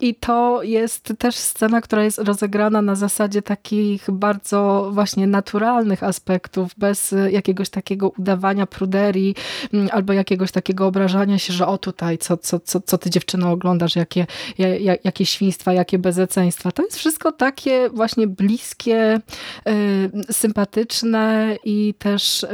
I to jest też scena, która jest rozegrana na zasadzie takich bardzo właśnie naturalnych aspektów, bez bez jakiegoś takiego udawania pruderii mm, albo jakiegoś takiego obrażania się, że o tutaj, co, co, co, co ty dziewczyno oglądasz, jakie, jakie świństwa, jakie bezeceństwa. To jest wszystko takie właśnie bliskie, y, sympatyczne i też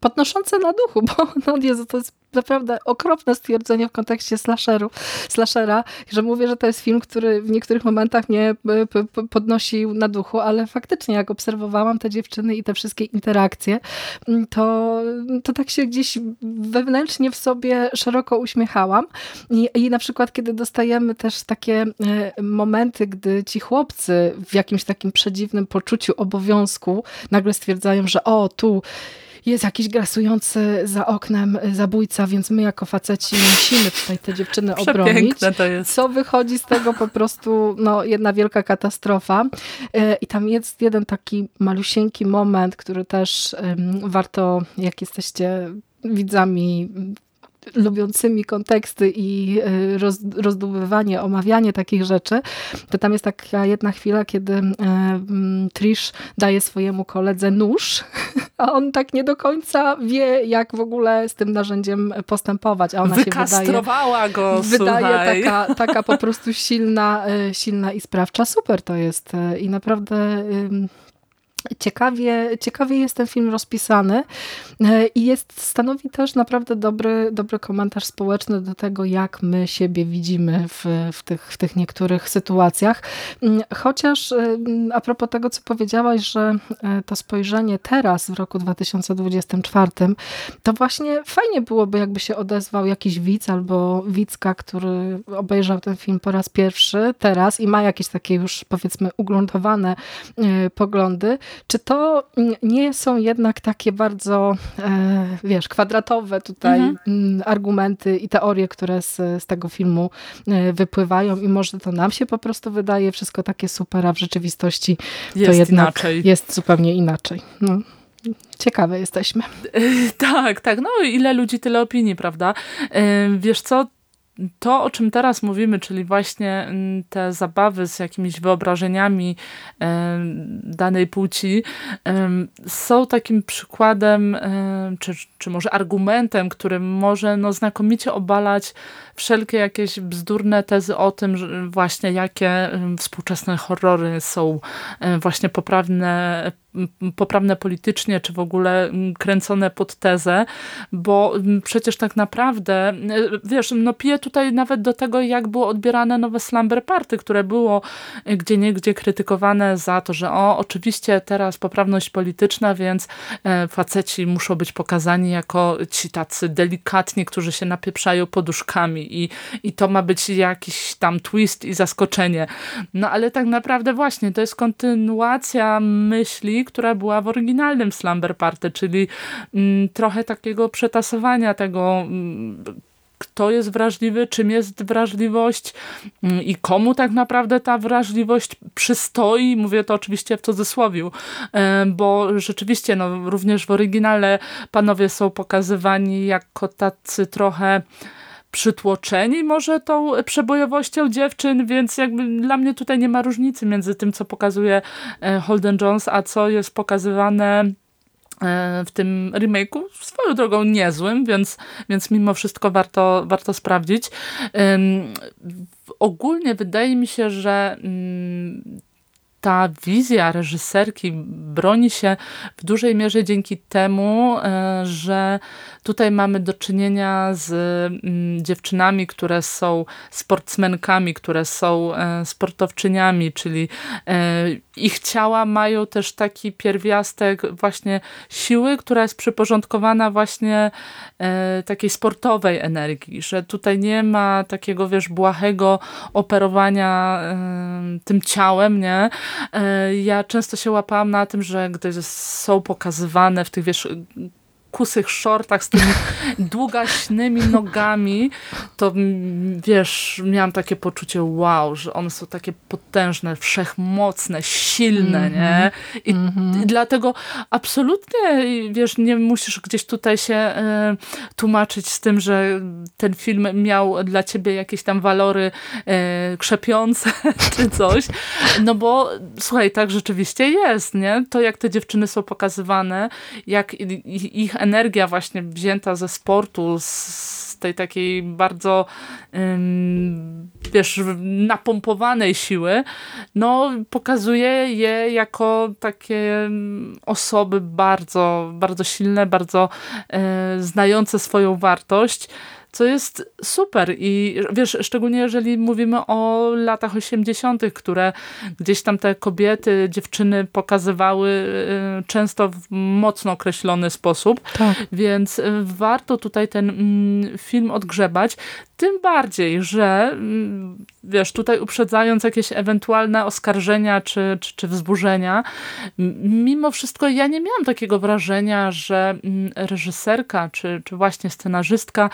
podnoszące na duchu, bo no Jezu, to jest naprawdę okropne stwierdzenie w kontekście slasheru, slashera, że mówię, że to jest film, który w niektórych momentach mnie e, podnosił na duchu, ale faktycznie jak obserwowałam te dziewczyny i te wszystkie interakcje, mm, to, to tak się gdzieś wewnętrznie w sobie szeroko uśmiechałam. I, i na przykład kiedy dostajemy też takie e, momenty, gdy ci chłopcy w jakimś takim przedziwnym poczuciu obowiązku nagle stwierdzają, że o, tu jest jakiś grasujący za oknem zabójca, więc my jako faceci musimy tutaj te dziewczyny obronić. to jest. Co wychodzi z tego po prostu no, jedna wielka katastrofa. E, I tam jest jeden taki malusieńki moment, który też warto, jak jesteście widzami lubiącymi konteksty i y, roz, rozdubywanie, omawianie takich rzeczy, to tam jest taka jedna chwila, kiedy e, Trish daje swojemu koledze nóż, a on tak nie do końca wie, jak w ogóle z tym narzędziem postępować, a ona się wydaje... go, Wydaje taka, taka po prostu silna, e, silna i sprawcza. Super to jest e, i naprawdę Ciekawie, ciekawie jest ten film rozpisany e, i jest, stanowi też naprawdę dobry, dobry komentarz społeczny do tego, jak my siebie widzimy w, w, tych, w tych niektórych sytuacjach. Mm, chociaż e, a propos tego, co powiedziałaś, że e, to spojrzenie teraz w roku 2024, to właśnie fajnie byłoby, jakby się odezwał jakiś widz albo widzka, który obejrzał ten film po raz pierwszy teraz i ma jakieś takie już powiedzmy ugruntowane poglądy, czy to nie są jednak takie bardzo, e, wiesz, kwadratowe tutaj mhm. Mm, argumenty i teorie, które z, z tego filmu e, wypływają i może to nam się po prostu wydaje wszystko takie super, a w rzeczywistości jest to jednak inaczej. jest zupełnie inaczej. No. Ciekawe jesteśmy. Tak, tak. No ile ludzi, tyle opinii, prawda? E, wiesz co, to, o czym teraz mówimy, czyli właśnie mm, te zabawy z jakimiś wyobrażeniami danej płci, są takim przykładem, czy, czy może argumentem, który może no, znakomicie obalać wszelkie jakieś bzdurne tezy o tym, właśnie jakie współczesne horrory są właśnie poprawne poprawne politycznie, czy w ogóle kręcone pod tezę, bo przecież tak naprawdę, wiesz, no piję tutaj nawet do tego, jak było odbierane nowe Slumber Party, które było gdzie niegdzie krytykowane za to, że o, oczywiście teraz poprawność polityczna, więc e, faceci muszą być pokazani jako ci tacy delikatni, którzy się napieprzają poduszkami i, i to ma być jakiś tam twist i zaskoczenie. No ale tak naprawdę właśnie, to jest kontynuacja myśli, która była w oryginalnym Slumber Party, czyli mm, trochę takiego przetasowania tego mm, kto jest wrażliwy, czym jest wrażliwość mm, i komu tak naprawdę ta wrażliwość przystoi. Mówię to oczywiście w cudzysłowiu, e, bo rzeczywiście no, również w oryginale panowie są pokazywani jako tacy trochę przytłoczeni może tą przebojowością dziewczyn, więc jakby dla mnie tutaj nie ma różnicy między tym, co pokazuje e, Holden Jones, a co jest pokazywane e, w tym remake'u swoją drogą niezłym, więc, więc mimo wszystko warto, warto sprawdzić. Ogólnie wydaje mi się, że mm, ta wizja reżyserki broni się w dużej mierze dzięki temu, e, że tutaj mamy do czynienia z mm, dziewczynami, które są sportsmenkami, które są e, sportowczyniami, czyli e, ich ciała mają też taki pierwiastek właśnie siły, która jest przyporządkowana właśnie takiej sportowej energii, że tutaj nie ma takiego, wiesz, błahego operowania tym ciałem, nie? E, ja często się łapałam na tym, że gdy są pokazywane w tych, wiesz, kusych shortach z tymi długaśnymi nogami, to wiesz, miałam takie poczucie wow, że one są takie potężne, wszechmocne, silne, mm -hmm. nie? I, mm -hmm. I, dlatego absolutnie, wiesz, nie musisz gdzieś tutaj się e, tłumaczyć z tym, że ten film miał dla ciebie jakieś tam walory e, krzepiące czy coś, no bo słuchaj, tak rzeczywiście jest, nie? To jak te dziewczyny są pokazywane, jak ich energia właśnie wzięta ze sportu, z tej takiej bardzo wiesz, napompowanej siły, no pokazuje je jako takie osoby bardzo, bardzo silne, bardzo e, znające swoją wartość, co jest super i wiesz, szczególnie jeżeli mówimy o latach 80., które gdzieś tam te kobiety, dziewczyny pokazywały y, często w mocno określony sposób, tak. więc y, warto tutaj ten mm, film odgrzebać. Tym bardziej, że mm, wiesz, tutaj uprzedzając jakieś ewentualne oskarżenia czy, czy, czy wzburzenia, mimo wszystko ja nie miałam takiego wrażenia, że mm, reżyserka czy, czy właśnie scenarzystka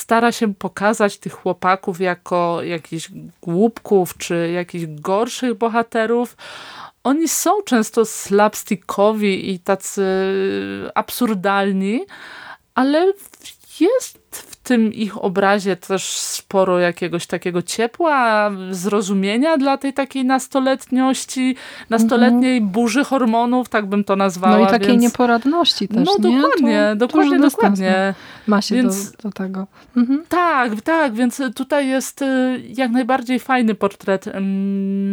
stara się pokazać tych chłopaków jako jakichś głupków czy jakichś gorszych bohaterów. Oni są często slapstickowi i tacy absurdalni, ale jest w tym ich obrazie też sporo jakiegoś takiego ciepła, zrozumienia dla tej takiej nastoletniości, nastoletniej mhm. burzy hormonów, tak bym to nazwała. No i takiej więc... nieporadności też, No nie? dokładnie, to, dokładnie, to dokładnie. Ma się więc, do, do tego. Mhm. Tak, tak, więc tutaj jest y, jak najbardziej fajny portret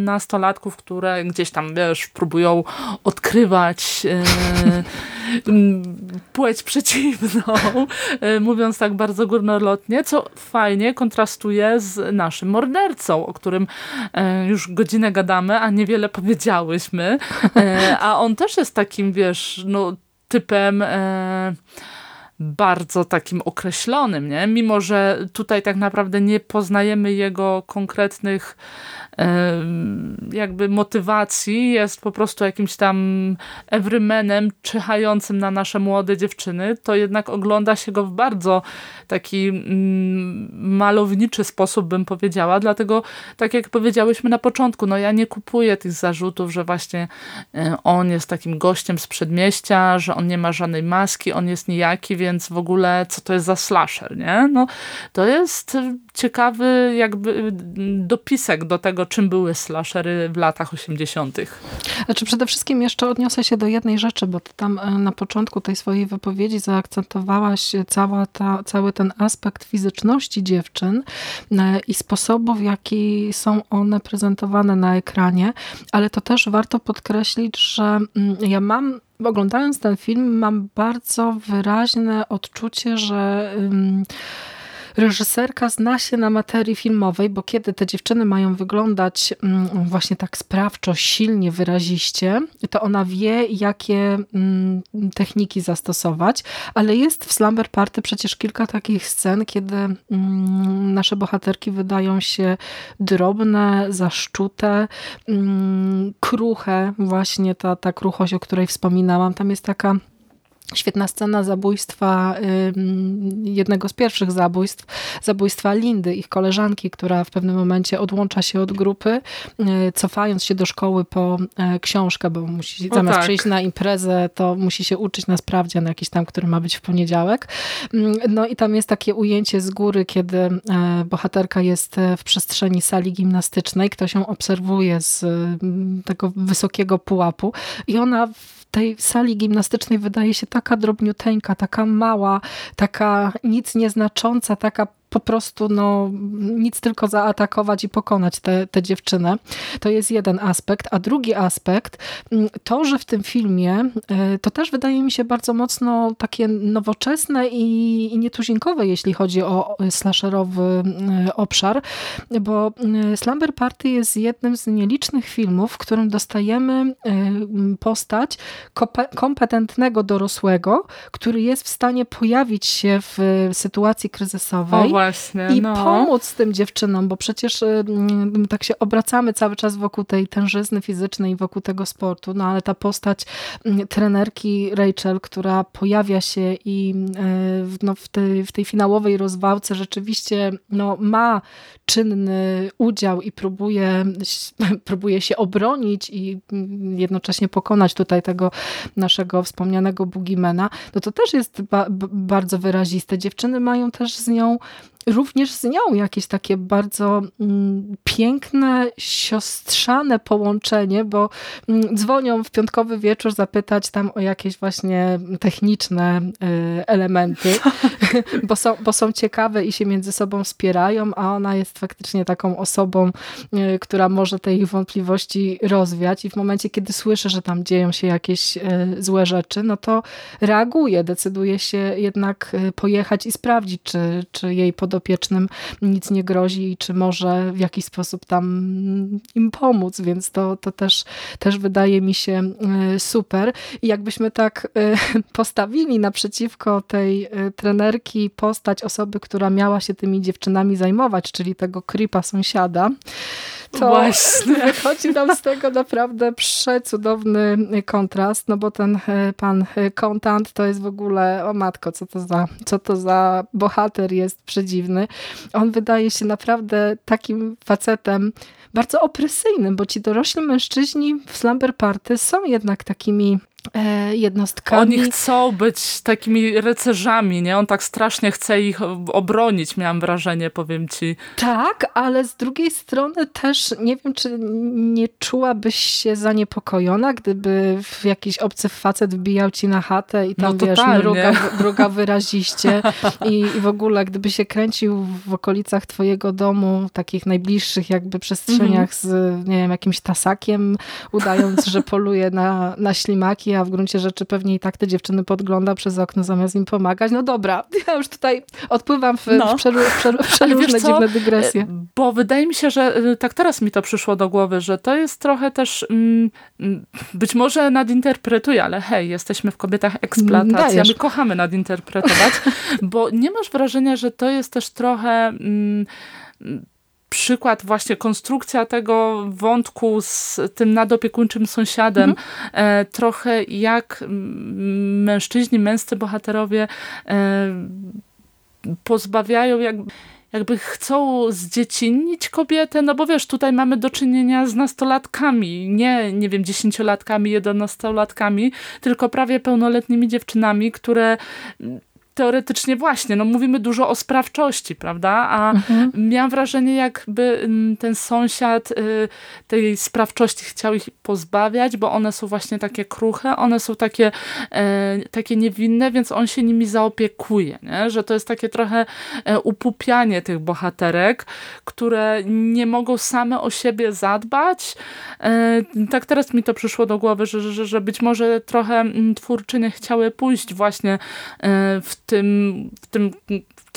nastolatków, które gdzieś tam, wiesz, próbują odkrywać płeć przeciwną, y, mówiąc tak bardzo górnolotnie, co fajnie kontrastuje z naszym mordercą, o którym e, już godzinę gadamy, a niewiele powiedziałyśmy. E, a on też jest takim, wiesz, no, typem e, bardzo takim określonym, nie? Mimo, że tutaj tak naprawdę nie poznajemy jego konkretnych jakby motywacji jest po prostu jakimś tam everymanem czyhającym na nasze młode dziewczyny, to jednak ogląda się go w bardzo taki mm, malowniczy sposób, bym powiedziała. Dlatego, tak jak powiedziałyśmy na początku, no ja nie kupuję tych zarzutów, że właśnie e, on jest takim gościem z przedmieścia, że on nie ma żadnej maski, on jest nijaki, więc w ogóle co to jest za slasher, nie? No, to jest ciekawy jakby dopisek do tego, czym były slashery w latach 80. Znaczy przede wszystkim jeszcze odniosę się do jednej rzeczy, bo tam e, na początku tej swojej wypowiedzi zaakcentowałaś cała ta, cały ten aspekt fizyczności dziewczyn e, i sposobu, w jaki są one prezentowane na ekranie, ale to też warto podkreślić, że mm, ja mam oglądając ten film, mam bardzo wyraźne odczucie, że reżyserka zna się na materii filmowej, bo kiedy te dziewczyny mają wyglądać mm, właśnie tak sprawczo, silnie, wyraziście, to ona wie, jakie mm, techniki zastosować, ale jest w Slumber Party przecież kilka takich scen, kiedy mm, nasze bohaterki wydają się drobne, zaszczute, kruche, właśnie ta, ta kruchość, o której wspominałam. Tam jest taka Świetna scena zabójstwa, jednego z pierwszych zabójstw, zabójstwa Lindy, ich koleżanki, która w pewnym momencie odłącza się od grupy, y, cofając się do szkoły po e, książkę, bo musi, zamiast tak. przyjść na imprezę, to musi się uczyć na sprawdzian jakiś tam, który ma być w poniedziałek. Mm, no i tam jest takie ujęcie z góry, kiedy e, bohaterka jest e, w przestrzeni sali gimnastycznej, ktoś ją obserwuje z mm, tego wysokiego pułapu i ona tej sali gimnastycznej wydaje się taka drobniuteńka, taka mała, taka nic nieznacząca, taka po prostu no, nic tylko zaatakować i pokonać tę dziewczynę. To jest jeden aspekt. A drugi aspekt, mm, to, że w tym filmie, y, to też wydaje mi się bardzo mocno takie nowoczesne i, i nietuzinkowe, jeśli chodzi o slasherowy y, obszar, bo y, Slumber Party jest jednym z nielicznych filmów, w którym dostajemy postać kompetentnego dorosłego, który jest w stanie pojawić się w sytuacji kryzysowej właśnie, i no. pomóc tym dziewczynom, bo przecież mm, tak się obracamy cały czas wokół tej tężyzny fizycznej i wokół tego sportu, no ale ta postać mm, trenerki Rachel, która pojawia się i y, no, w, tej, w tej finałowej rozwałce rzeczywiście no, ma czynny udział i próbuje, próbuje się obronić i mm, jednocześnie pokonać tutaj tego naszego wspomnianego Boogiemana, no to też jest ba bardzo wyraziste. Dziewczyny mają też z nią również z nią jakieś takie bardzo mm, piękne, siostrzane połączenie, bo mm, dzwonią w piątkowy wieczór zapytać tam o jakieś właśnie techniczne y, elementy, bo są, bo są ciekawe i się między sobą wspierają, a ona jest faktycznie taką osobą, y, która może te ich wątpliwości rozwiać. I w momencie, kiedy słyszy, że tam dzieją się jakieś y, złe rzeczy, no to reaguje, decyduje się jednak pojechać i sprawdzić, czy, czy jej podopiecznym nic nie grozi i czy może w jakiś sposób tam im pomóc, więc to, to też, też wydaje mi się super. I jakbyśmy tak postawili naprzeciwko tej trenerki postać osoby, która miała się tymi dziewczynami zajmować, czyli tego creepa sąsiada, to Właśnie. wychodzi nam z tego naprawdę przecudowny kontrast, no bo ten e, pan kontant to jest w ogóle, o matko, co to za, co to za bohater jest przedziwny. On wydaje się naprawdę takim facetem bardzo opresyjnym, bo ci dorośli mężczyźni w Slumber Party są jednak takimi E, jednostkami. Oni chcą być takimi rycerzami, nie? On tak strasznie chce ich obronić, miałam wrażenie, powiem ci. Tak, ale z drugiej strony też nie wiem, czy nie czułabyś się zaniepokojona, gdyby jakiś obcy facet wbijał ci na chatę i tam, no, wiesz, mruga, mruga wyraziście i, i w ogóle gdyby się kręcił w okolicach twojego domu, takich najbliższych jakby przestrzeniach z, nie wiem, jakimś tasakiem, udając, że poluje na, na ślimaki, a w gruncie rzeczy pewnie i tak te dziewczyny podgląda przez okno zamiast im pomagać. No dobra, ja już tutaj odpływam w, no. w, przeru, w przeróżne dziwne dygresje. E, bo wydaje mi się, że e, tak teraz mi to przyszło do głowy, że to jest trochę też mm, mm być może nadinterpretuję, ale hej, jesteśmy w kobietach eksploatacji, my kochamy nadinterpretować, bo nie masz wrażenia, że to jest też trochę mm, przykład właśnie konstrukcja tego wątku z tym nadopiekuńczym sąsiadem, mhm. e, trochę jak mężczyźni, męscy bohaterowie e, pozbawiają jakby jakby chcą zdziecinnić kobietę, no bo wiesz, tutaj mamy do czynienia z nastolatkami, nie, nie wiem, dziesięciolatkami, jedenastolatkami, tylko prawie pełnoletnimi dziewczynami, które teoretycznie właśnie, no mówimy dużo o sprawczości, prawda? A mhm. miałam wrażenie, jakby mm, ten sąsiad y, tej sprawczości chciał ich pozbawiać, bo one są właśnie takie kruche, one są takie, e, takie niewinne, więc on się nimi zaopiekuje, nie? że to jest takie trochę e, upupianie tych bohaterek, które nie mogą same o siebie zadbać. E, tak teraz mi to przyszło do głowy, że, że, że być może trochę mm, twórczynie chciały pójść właśnie w tym, w tym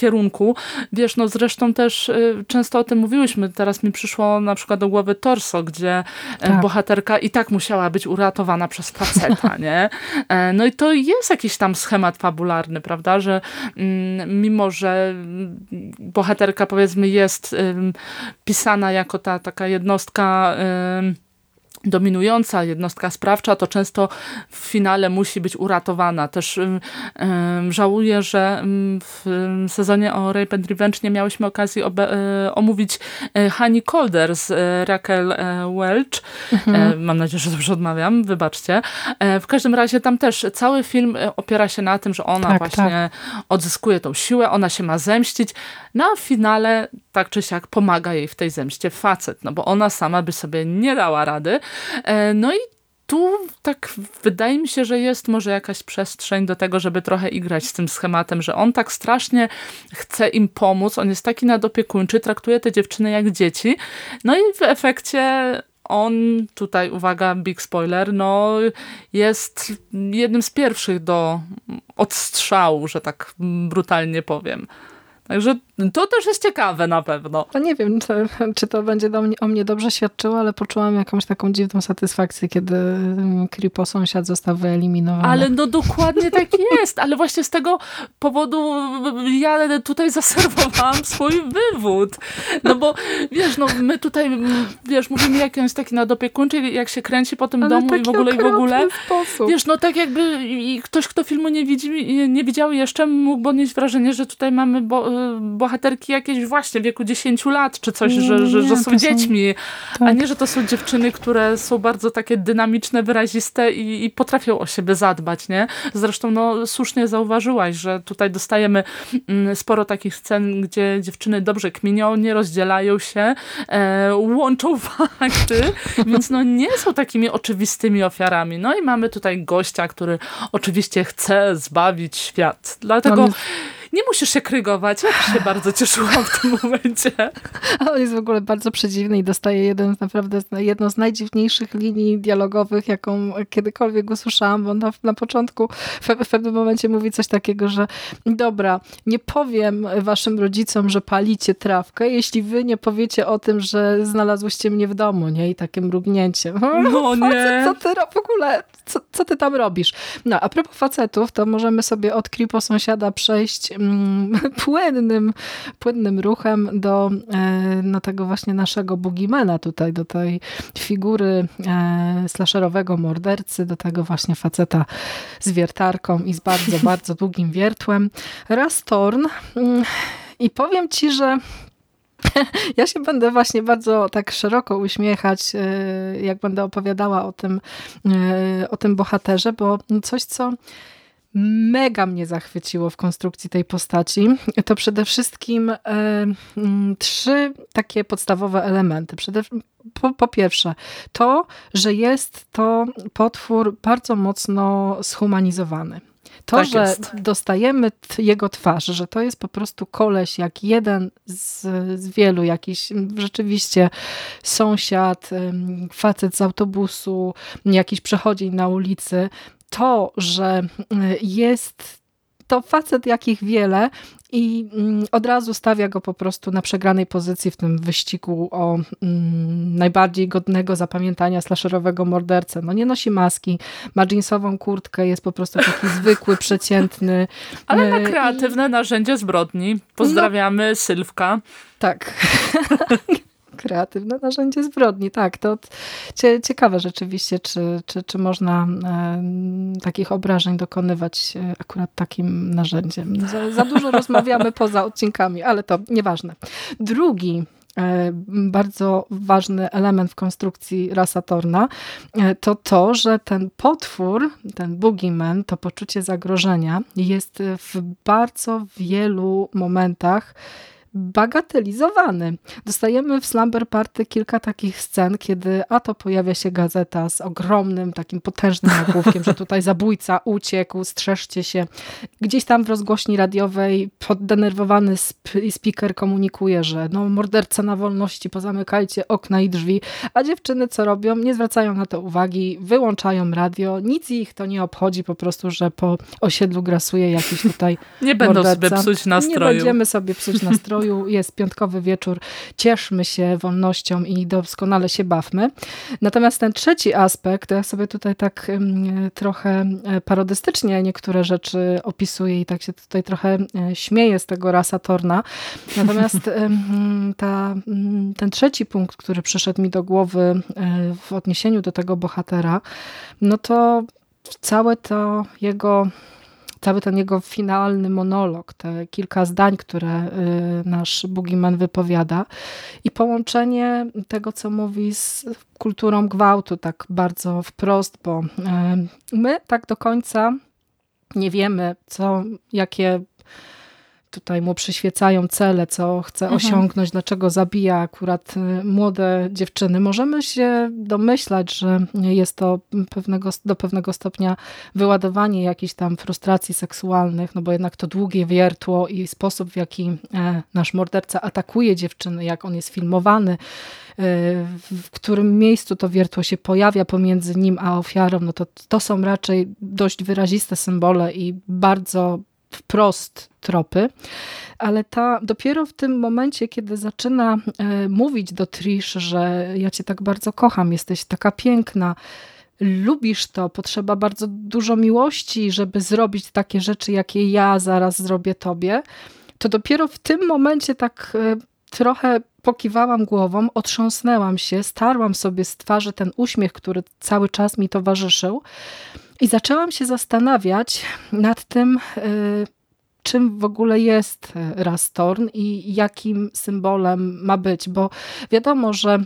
kierunku. Wiesz, no zresztą też y, często o tym mówiłyśmy. Teraz mi przyszło na przykład do głowy Torso, gdzie e, tak. bohaterka i tak musiała być uratowana przez faceta, nie? E, no i to jest jakiś tam schemat fabularny, prawda, że mm, mimo, że bohaterka powiedzmy jest pisana jako ta taka jednostka dominująca jednostka sprawcza, to często w finale musi być uratowana. Też um, żałuję, że w sezonie o Rape and Revenge nie miałyśmy okazji e, omówić Honey Calder z Raquel Welch. Mhm. Mam nadzieję, że dobrze odmawiam, wybaczcie. W każdym razie tam też cały film opiera się na tym, że ona tak, właśnie tak. odzyskuje tą siłę, ona się ma zemścić. A w finale tak czy siak pomaga jej w tej zemście facet, no bo ona sama by sobie nie dała rady. E, no i tu tak wydaje mi się, że jest może jakaś przestrzeń do tego, żeby trochę igrać z tym schematem, że on tak strasznie chce im pomóc, on jest taki nadopiekuńczy, traktuje te dziewczyny jak dzieci, no i w efekcie on, tutaj uwaga, big spoiler, no jest jednym z pierwszych do odstrzału, że tak brutalnie powiem. Także to też jest ciekawe na pewno. No nie wiem, czy, czy to będzie mnie, o mnie dobrze świadczyło, ale poczułam jakąś taką dziwną satysfakcję, kiedy Kripo sąsiad został wyeliminowany. Ale no dokładnie tak jest, ale właśnie z tego powodu ja tutaj zaserwowałam swój wywód. No bo wiesz, no my tutaj, wiesz, mówimy jak on jest taki nadopiekuńczy, jak się kręci po tym ale domu i w ogóle, i w ogóle. Sposób. Wiesz, no tak jakby ktoś, kto filmu nie, widzi, nie widział jeszcze, mógłby odnieść wrażenie, że tutaj mamy bo, bohaterki jakieś właśnie w wieku 10 lat, czy coś, że, że, że są dziećmi, tak. a nie, że to są dziewczyny, które są bardzo takie dynamiczne, wyraziste i, i potrafią o siebie zadbać, nie? Zresztą no, słusznie zauważyłaś, że tutaj dostajemy mm, sporo takich scen, gdzie dziewczyny dobrze kminią, nie rozdzielają się, e, łączą fakty, więc no nie są takimi oczywistymi ofiarami. No i mamy tutaj gościa, który oczywiście chce zbawić świat. Dlatego nie musisz się krygować. Ja się bardzo cieszyłam w tym momencie. A on jest w ogóle bardzo przedziwny i dostaje jeden, naprawdę jedną z najdziwniejszych linii dialogowych, jaką kiedykolwiek usłyszałam, bo na, na początku w, w pewnym momencie mówi coś takiego, że dobra, nie powiem waszym rodzicom, że palicie trawkę, jeśli wy nie powiecie o tym, że znalazłyście mnie w domu, nie? I takie mrugnięcie. No nie. Co ty w ogóle, co, co ty tam robisz? No, a propos facetów, to możemy sobie od Kripo sąsiada przejść płynnym, płynnym ruchem do e, no, tego właśnie naszego bugimana tutaj, do tej figury e, slasherowego mordercy, do tego właśnie faceta z wiertarką i z bardzo, bardzo długim wiertłem. Rastorn mm, i powiem ci, że ja się będę właśnie bardzo tak szeroko uśmiechać, e, jak będę opowiadała o tym, o tym bohaterze, bo coś, co mega mnie zachwyciło w konstrukcji tej postaci, to przede wszystkim e, mm, trzy takie podstawowe elementy. Przede, po, po, pierwsze, to, że jest to potwór bardzo mocno zhumanizowany. To, tak że jest. dostajemy jego twarz, że to jest po prostu koleś jak jeden z, z wielu, jakiś rzeczywiście sąsiad, facet z autobusu, jakiś przechodzień na ulicy, to, że y, jest to facet jakich wiele i mm, od razu stawia go po prostu na przegranej pozycji w tym wyścigu o mm, najbardziej godnego zapamiętania slasherowego mordercę. No nie nosi maski, ma jeansową kurtkę, jest po prostu taki zwykły, przeciętny. Ale ma kreatywne I... narzędzie zbrodni. Pozdrawiamy, no, Sylwka. Tak. kreatywne narzędzie zbrodni. Tak, to ciekawe rzeczywiście, czy, czy, czy można e, takich obrażeń dokonywać e, akurat takim narzędziem. Za, za dużo rozmawiamy poza odcinkami, ale to nieważne. Drugi e, bardzo ważny element w konstrukcji Rasatorna to to, że ten potwór, ten boogeyman, to poczucie zagrożenia jest w bardzo wielu momentach bagatelizowany. Dostajemy w Slumber Party kilka takich scen, kiedy a to pojawia się gazeta z ogromnym, takim potężnym nagłówkiem, że tutaj zabójca uciekł, strzeżcie się. Gdzieś tam w rozgłośni radiowej poddenerwowany sp speaker komunikuje, że no morderca na wolności, pozamykajcie okna i drzwi, a dziewczyny co robią? Nie zwracają na to uwagi, wyłączają radio, nic ich to nie obchodzi, po prostu, że po osiedlu grasuje jakiś tutaj Nie będą sobie psuć nastroju. Nie będziemy sobie psuć nastroju jest piątkowy wieczór, cieszmy się wolnością i doskonale się bawmy. Natomiast ten trzeci aspekt, ja sobie tutaj tak trochę e, parodystycznie niektóre rzeczy opisuję i tak się tutaj trochę e, śmieję z tego rasa Torna. Natomiast ta, ten trzeci punkt, który przyszedł mi do głowy e, w odniesieniu do tego bohatera, no to całe to jego cały ten jego finalny monolog, te kilka zdań, które y, nasz Boogeyman wypowiada i połączenie tego, co mówi z kulturą gwałtu tak bardzo wprost, bo y, my tak do końca nie wiemy, co, jakie tutaj mu przyświecają cele, co chce mhm. osiągnąć, dlaczego zabija akurat y, młode dziewczyny. Możemy się domyślać, że jest to pewnego, do pewnego stopnia wyładowanie jakichś tam frustracji seksualnych, no bo jednak to długie wiertło i sposób, w jaki e, nasz morderca atakuje dziewczyny, jak on jest filmowany, e, w którym miejscu to wiertło się pojawia pomiędzy nim a ofiarą, no to, to są raczej dość wyraziste symbole i bardzo wprost tropy, ale ta dopiero w tym momencie, kiedy zaczyna e, mówić do Trish, że ja cię tak bardzo kocham, jesteś taka piękna, lubisz to, potrzeba bardzo dużo miłości, żeby zrobić takie rzeczy, jakie ja zaraz zrobię tobie, to dopiero w tym momencie tak e, trochę pokiwałam głową, otrząsnęłam się, starłam sobie z twarzy ten uśmiech, który cały czas mi towarzyszył i zaczęłam się zastanawiać nad tym, y, czym w ogóle jest Rastorn i jakim symbolem ma być, bo wiadomo, że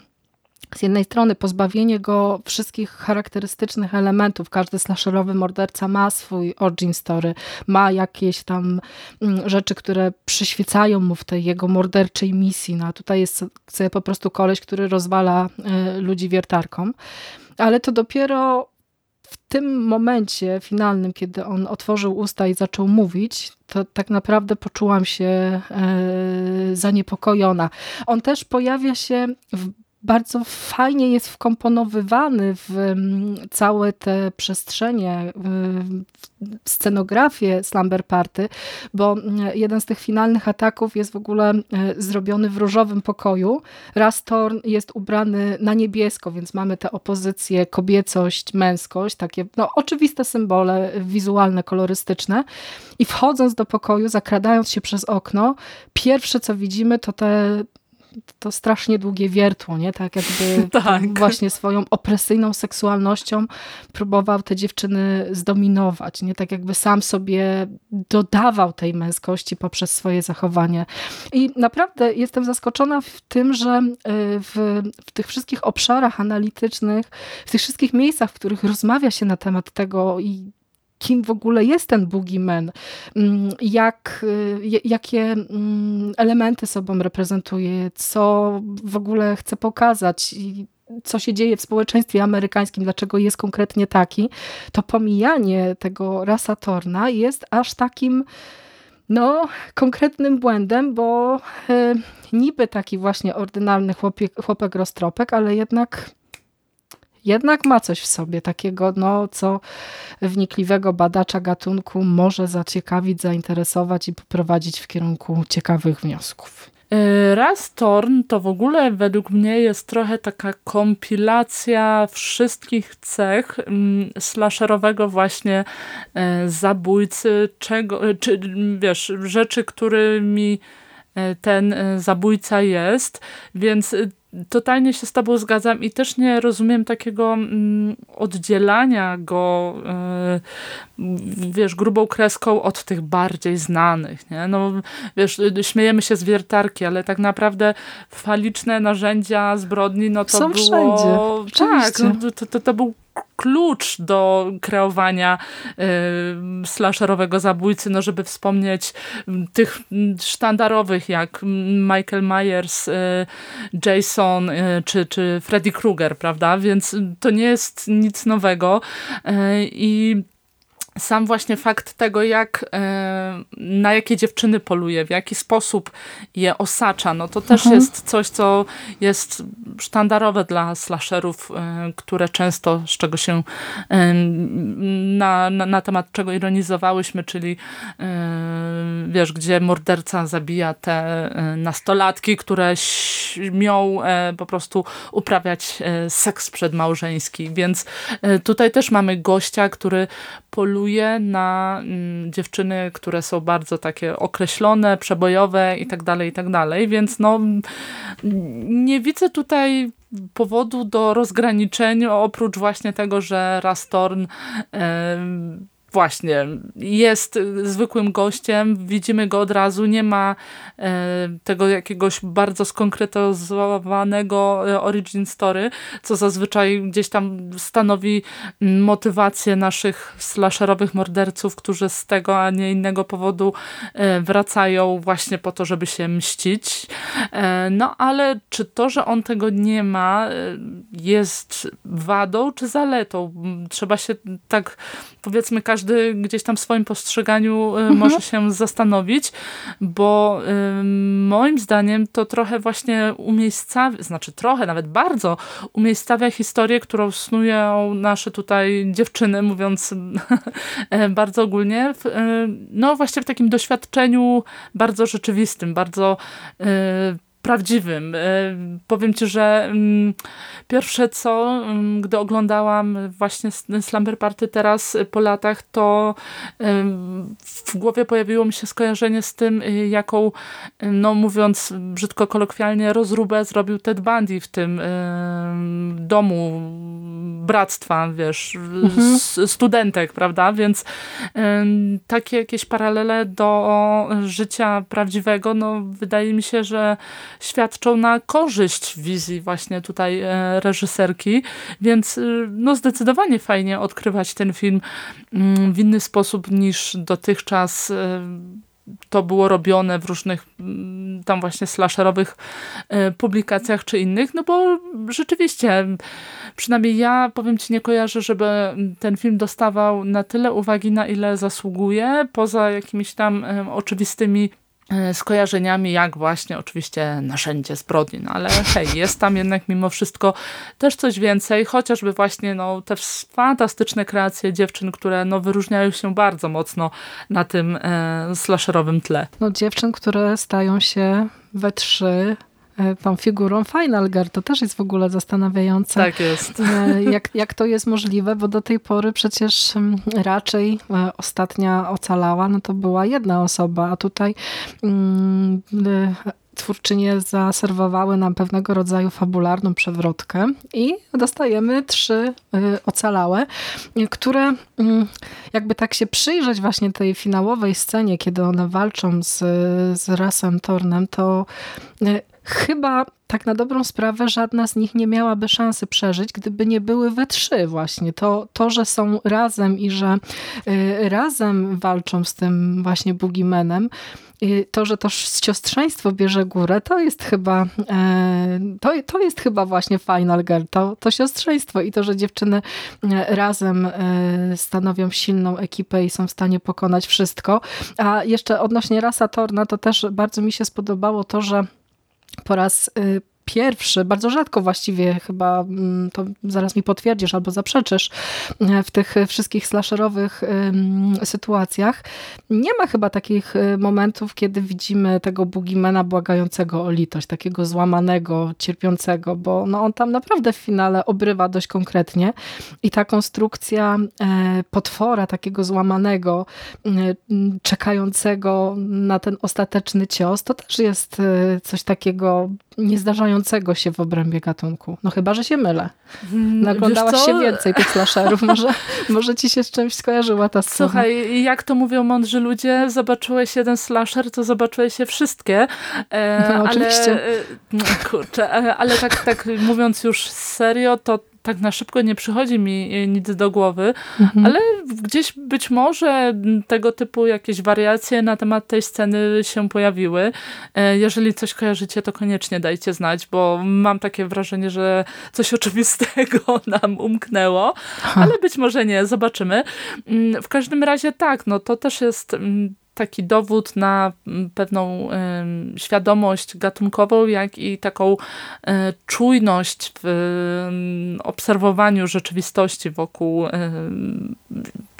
z jednej strony pozbawienie go wszystkich charakterystycznych elementów. Każdy slasherowy morderca ma swój origin story, ma jakieś tam mm, rzeczy, które przyświecają mu w tej jego morderczej misji. No a tutaj jest sobie po prostu koleś, który rozwala y, ludzi wiertarką. Ale to dopiero w tym momencie finalnym, kiedy on otworzył usta i zaczął mówić, to tak naprawdę poczułam się e, zaniepokojona. On też pojawia się w bardzo fajnie jest wkomponowywany w mm, całe te przestrzenie, w scenografię Slumber Party, bo mm, jeden z tych finalnych ataków jest w ogóle e, zrobiony w różowym pokoju. Rastorn jest ubrany na niebiesko, więc mamy te opozycje kobiecość, męskość, takie no, oczywiste symbole wizualne, kolorystyczne. I wchodząc do pokoju, zakradając się przez okno, pierwsze co widzimy to te to strasznie długie wiertło, nie? Tak jakby tak. właśnie swoją opresyjną seksualnością próbował te dziewczyny zdominować, nie? Tak jakby sam sobie dodawał tej męskości poprzez swoje zachowanie. I naprawdę jestem zaskoczona w tym, że y, w, w tych wszystkich obszarach analitycznych, w tych wszystkich miejscach, w których rozmawia się na temat tego i kim w ogóle jest ten boogeyman, mm, jak, y, jakie mm, elementy sobą reprezentuje, co w ogóle chce pokazać co się dzieje w społeczeństwie amerykańskim, dlaczego jest konkretnie taki, to pomijanie tego rasa Torna jest aż takim no, konkretnym błędem, bo y, niby taki właśnie ordynalny chłopie, chłopak roztropek, ale jednak jednak ma coś w sobie takiego, no, co wnikliwego badacza gatunku może zaciekawić, zainteresować i poprowadzić w kierunku ciekawych wniosków. E, Raz Torn to w ogóle według mnie jest trochę taka kompilacja wszystkich cech mm, slasherowego właśnie e, zabójcy, czego, e, czy wiesz, rzeczy, którymi ten zabójca jest, więc totalnie się z tobą zgadzam i też nie rozumiem takiego mm, oddzielania go y, wiesz, grubą kreską od tych bardziej znanych, nie? No, wiesz, śmiejemy się z wiertarki, ale tak naprawdę faliczne narzędzia zbrodni, no to Są było... Wszędzie. Tak, to, to, to był klucz do kreowania y, slasherowego zabójcy, no żeby wspomnieć tych sztandarowych jak Michael Myers, y, Jason y, czy, czy Freddy Krueger, prawda? Więc to nie jest nic nowego y, i sam właśnie fakt tego, jak, e, na jakie dziewczyny poluje, w jaki sposób je osacza, no to też mhm. jest coś, co jest sztandarowe dla slasherów, e, które często, z czego się e, na, na, na temat czego ironizowałyśmy, czyli wiesz, gdzie morderca zabija te nastolatki, które śmią po prostu uprawiać seks przedmałżeński, więc tutaj też mamy gościa, który poluje na mm, dziewczyny, które są bardzo takie określone, przebojowe i tak dalej, i tak dalej, więc no nie widzę tutaj powodu do rozgraniczenia oprócz właśnie tego, że Rastorn właśnie jest zwykłym gościem, widzimy go od razu, nie ma e, tego jakiegoś bardzo skonkretyzowanego e, origin story, co zazwyczaj gdzieś tam stanowi motywację naszych slasherowych morderców, którzy z tego, a nie innego powodu e, wracają właśnie po to, żeby się mścić. No ale czy to, że on tego nie ma jest wadą czy zaletą? Trzeba się tak powiedzmy każdy gdzieś tam w swoim postrzeganiu y, mhm. może się zastanowić, bo y, moim zdaniem to trochę właśnie umiejscawia, znaczy trochę, nawet bardzo umiejscawia historię, którą snują nasze tutaj dziewczyny, mówiąc e, bardzo ogólnie, w, y, no właśnie w takim doświadczeniu bardzo rzeczywistym, bardzo prawdziwym. E, powiem ci, że mm, pierwsze co, mm, gdy oglądałam właśnie Slumber Party teraz po latach, to w głowie pojawiło mi się skojarzenie z tym, y, jaką, no mówiąc brzydko kolokwialnie, rozróbę zrobił Ted Bundy w tym domu bractwa, wiesz, mhm. studentek, prawda? Więc takie jakieś paralele do życia prawdziwego, no wydaje mi się, że świadczą na korzyść wizji właśnie tutaj e, reżyserki, więc y, no zdecydowanie fajnie odkrywać ten film mm, w inny sposób niż dotychczas e, to było robione w różnych mm, tam właśnie slasherowych e, publikacjach czy innych, no bo rzeczywiście, przynajmniej ja powiem ci nie kojarzę, żeby ten film dostawał na tyle uwagi, na ile zasługuje, poza jakimiś tam oczywistymi skojarzeniami, jak właśnie oczywiście narzędzie zbrodni, no ale hej, jest tam jednak mimo wszystko też coś więcej, chociażby właśnie no, te fantastyczne kreacje dziewczyn, które no, wyróżniają się bardzo mocno na tym e, slasherowym tle. No dziewczyn, które stają się we trzy E, tą figurą Final Girl. To też jest w ogóle zastanawiające. Tak jest. E, jak, jak to jest możliwe, bo do tej pory przecież mm, raczej e, ostatnia ocalała, no to była jedna osoba, a tutaj mm, twórczynie zaserwowały nam pewnego rodzaju fabularną przewrotkę i dostajemy trzy ocalałe, które mm, jakby tak się przyjrzeć właśnie tej finałowej scenie, kiedy one walczą z, z Rasem Tornem, to chyba tak na dobrą sprawę żadna z nich nie miałaby szansy przeżyć, gdyby nie były we trzy właśnie. To, to że są razem i że y, razem walczą z tym właśnie Boogeymanem, y, to, że to siostrzeństwo bierze górę, to jest chyba e, to, to jest chyba właśnie Final Girl, to, to siostrzeństwo i to, że dziewczyny e, razem e, stanowią silną ekipę i są w stanie pokonać wszystko. A jeszcze odnośnie Rasa Torna, to też bardzo mi się spodobało to, że po raz y, pierwszy, bardzo rzadko właściwie chyba, mm, to zaraz mi potwierdzisz albo zaprzeczysz, e, w tych wszystkich slasherowych sytuacjach. Nie ma chyba takich y, momentów, kiedy widzimy tego Boogiemana błagającego o litość, takiego złamanego, cierpiącego, bo no on tam naprawdę w finale obrywa dość konkretnie i ta konstrukcja e, potwora takiego złamanego, czekającego na ten ostateczny cios, to też jest e, coś takiego niezdarzającego się w obrębie gatunku. No chyba, że się mylę. Mm, Naglądałaś się więcej tych slasherów. Może, może ci się z czymś skojarzyła ta scena. Słuchaj, jak to mówią mądrzy ludzie, zobaczyłeś jeden slasher, to zobaczyłeś je wszystkie. E, no, oczywiście. Ale, e, no, kurczę, e, ale tak, tak mówiąc już serio, to tak na szybko nie przychodzi mi e, nic do głowy, mhm. ale gdzieś być może tego typu jakieś wariacje na temat tej sceny się pojawiły. E, jeżeli coś kojarzycie, to koniecznie dajcie znać, bo mam takie wrażenie, że coś oczywistego nam umknęło, ale być może nie, zobaczymy. Mm, w każdym razie tak, no to też jest mm, taki dowód na mm, pewną świadomość gatunkową, jak i taką y, czujność w obserwowaniu rzeczywistości wokół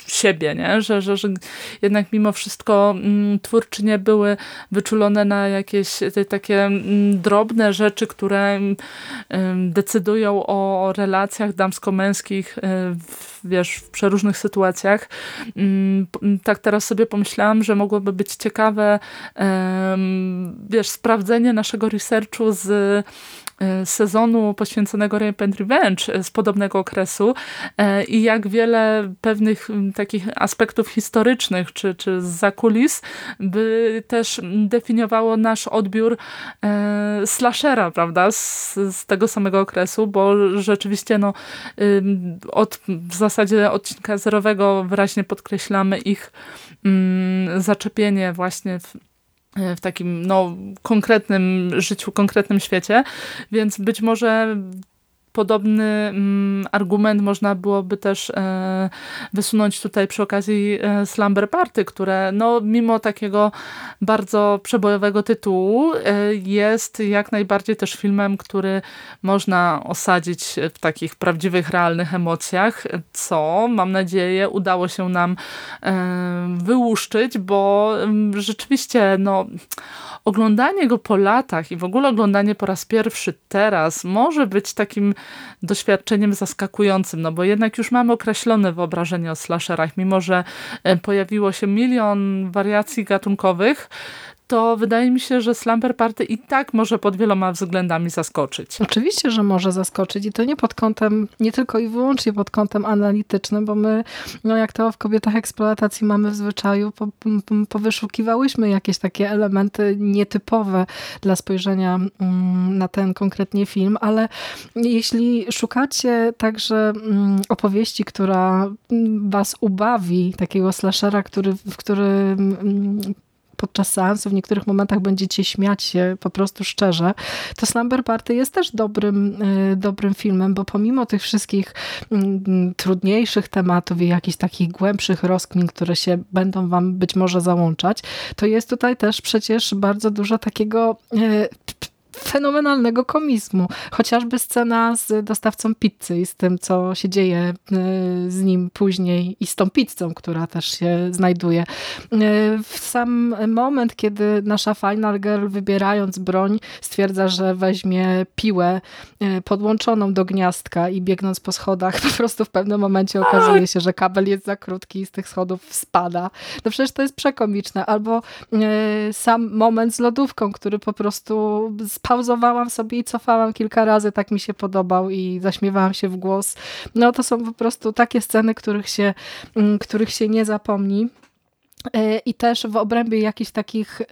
siebie, nie? Że, że, że jednak mimo wszystko mm, twórczynie były wyczulone na jakieś te, takie mm, drobne rzeczy, które decydują o relacjach damsko-męskich w, wiesz, w przeróżnych sytuacjach. Tak teraz sobie pomyślałam, że mogłoby być ciekawe wiesz, sprawdzenie naszego researchu z e, sezonu poświęconego Rape and Revenge z podobnego okresu e, i jak wiele pewnych takich aspektów historycznych czy, czy z zakulis by też definiowało nasz odbiór e, slashera, prawda, z, z tego samego okresu, bo rzeczywiście no, od w zasadzie odcinka zerowego wyraźnie podkreślamy ich mm, zaczepienie właśnie w, w takim no, konkretnym życiu, konkretnym świecie, więc być może Podobny mm, argument można byłoby też e, wysunąć tutaj przy okazji e, Slumber Party, które no, mimo takiego bardzo przebojowego tytułu e, jest jak najbardziej też filmem, który można osadzić w takich prawdziwych, realnych emocjach, co mam nadzieję udało się nam wyłuszczyć, bo mm, rzeczywiście no oglądanie go po latach i w ogóle oglądanie po raz pierwszy teraz może być takim doświadczeniem zaskakującym, no bo jednak już mamy określone wyobrażenie o slasherach, mimo że e, pojawiło się milion wariacji gatunkowych, to wydaje mi się, że Slumber Party i tak może pod wieloma względami zaskoczyć. Oczywiście, że może zaskoczyć i to nie pod kątem, nie tylko i wyłącznie pod kątem analitycznym, bo my, no jak to w kobietach eksploatacji mamy w zwyczaju, po, po, powyszukiwałyśmy jakieś takie elementy nietypowe dla spojrzenia mm, na ten konkretnie film, ale jeśli szukacie także mm, opowieści, która was ubawi, takiego slashera, który, w którym podczas seansu w niektórych momentach będziecie śmiać się po prostu szczerze, to Slumber Party jest też dobrym, y, dobrym filmem, bo pomimo tych wszystkich mm, trudniejszych tematów i jakichś takich głębszych rozkmin, które się będą wam być może załączać, to jest tutaj też przecież bardzo dużo takiego y, fenomenalnego komizmu. Chociażby scena z dostawcą pizzy i z tym, co się dzieje e, z nim później i z tą pizzą, która też się znajduje. E, w sam moment, kiedy nasza Final Girl wybierając broń stwierdza, że weźmie piłę e, podłączoną do gniazdka i biegnąc po schodach po prostu w pewnym momencie okazuje się, że kabel jest za krótki i z tych schodów spada. No przecież to jest przekomiczne. Albo sam moment z lodówką, który po prostu pauzowałam sobie i cofałam kilka razy, tak mi się podobał i zaśmiewałam się w głos. No to są po prostu takie sceny, których się, mm, których się nie zapomni. E, I też w obrębie jakichś takich,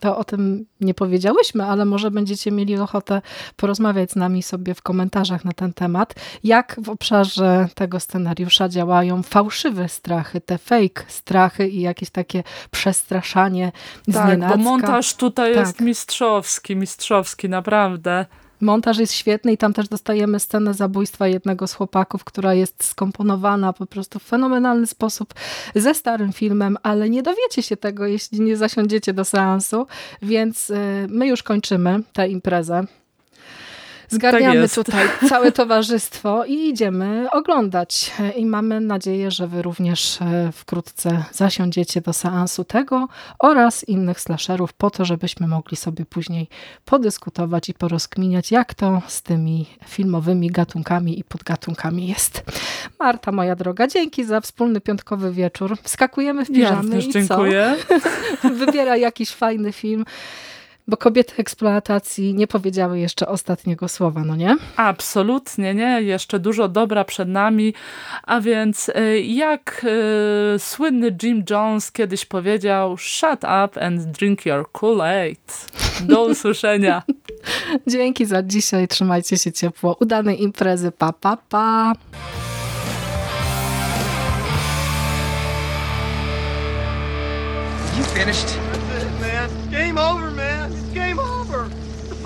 to o tym nie powiedziałyśmy, ale może będziecie mieli ochotę porozmawiać z nami sobie w komentarzach na ten temat, jak w obszarze tego scenariusza działają fałszywe strachy, te fake strachy i jakieś takie przestraszanie tak, bo montaż tutaj tak. jest mistrzowski, mistrzowski, naprawdę. Montaż jest świetny i tam też dostajemy scenę zabójstwa jednego z chłopaków, która jest skomponowana po prostu w fenomenalny sposób ze starym filmem, ale nie dowiecie się tego, jeśli nie zasiądziecie do seansu, więc y, my już kończymy tę imprezę. Zgarniamy tak tutaj całe towarzystwo i idziemy oglądać. I mamy nadzieję, że wy również e, wkrótce zasiądziecie do seansu tego oraz innych slasherów po to, żebyśmy mogli sobie później podyskutować i porozkminiać, jak to z tymi filmowymi gatunkami i podgatunkami jest. Marta, moja droga, dzięki za wspólny piątkowy wieczór. Wskakujemy w piżamy ja i dziękuję. co? Wybiera jakiś fajny film bo kobiety eksploatacji nie powiedziały jeszcze ostatniego słowa, no nie? Absolutnie nie, jeszcze dużo dobra przed nami, a więc y, jak y, słynny Jim Jones kiedyś powiedział shut up and drink your Kool-Aid. Do usłyszenia. Dzięki za dzisiaj, trzymajcie się ciepło, udanej imprezy, pa pa pa. You finished?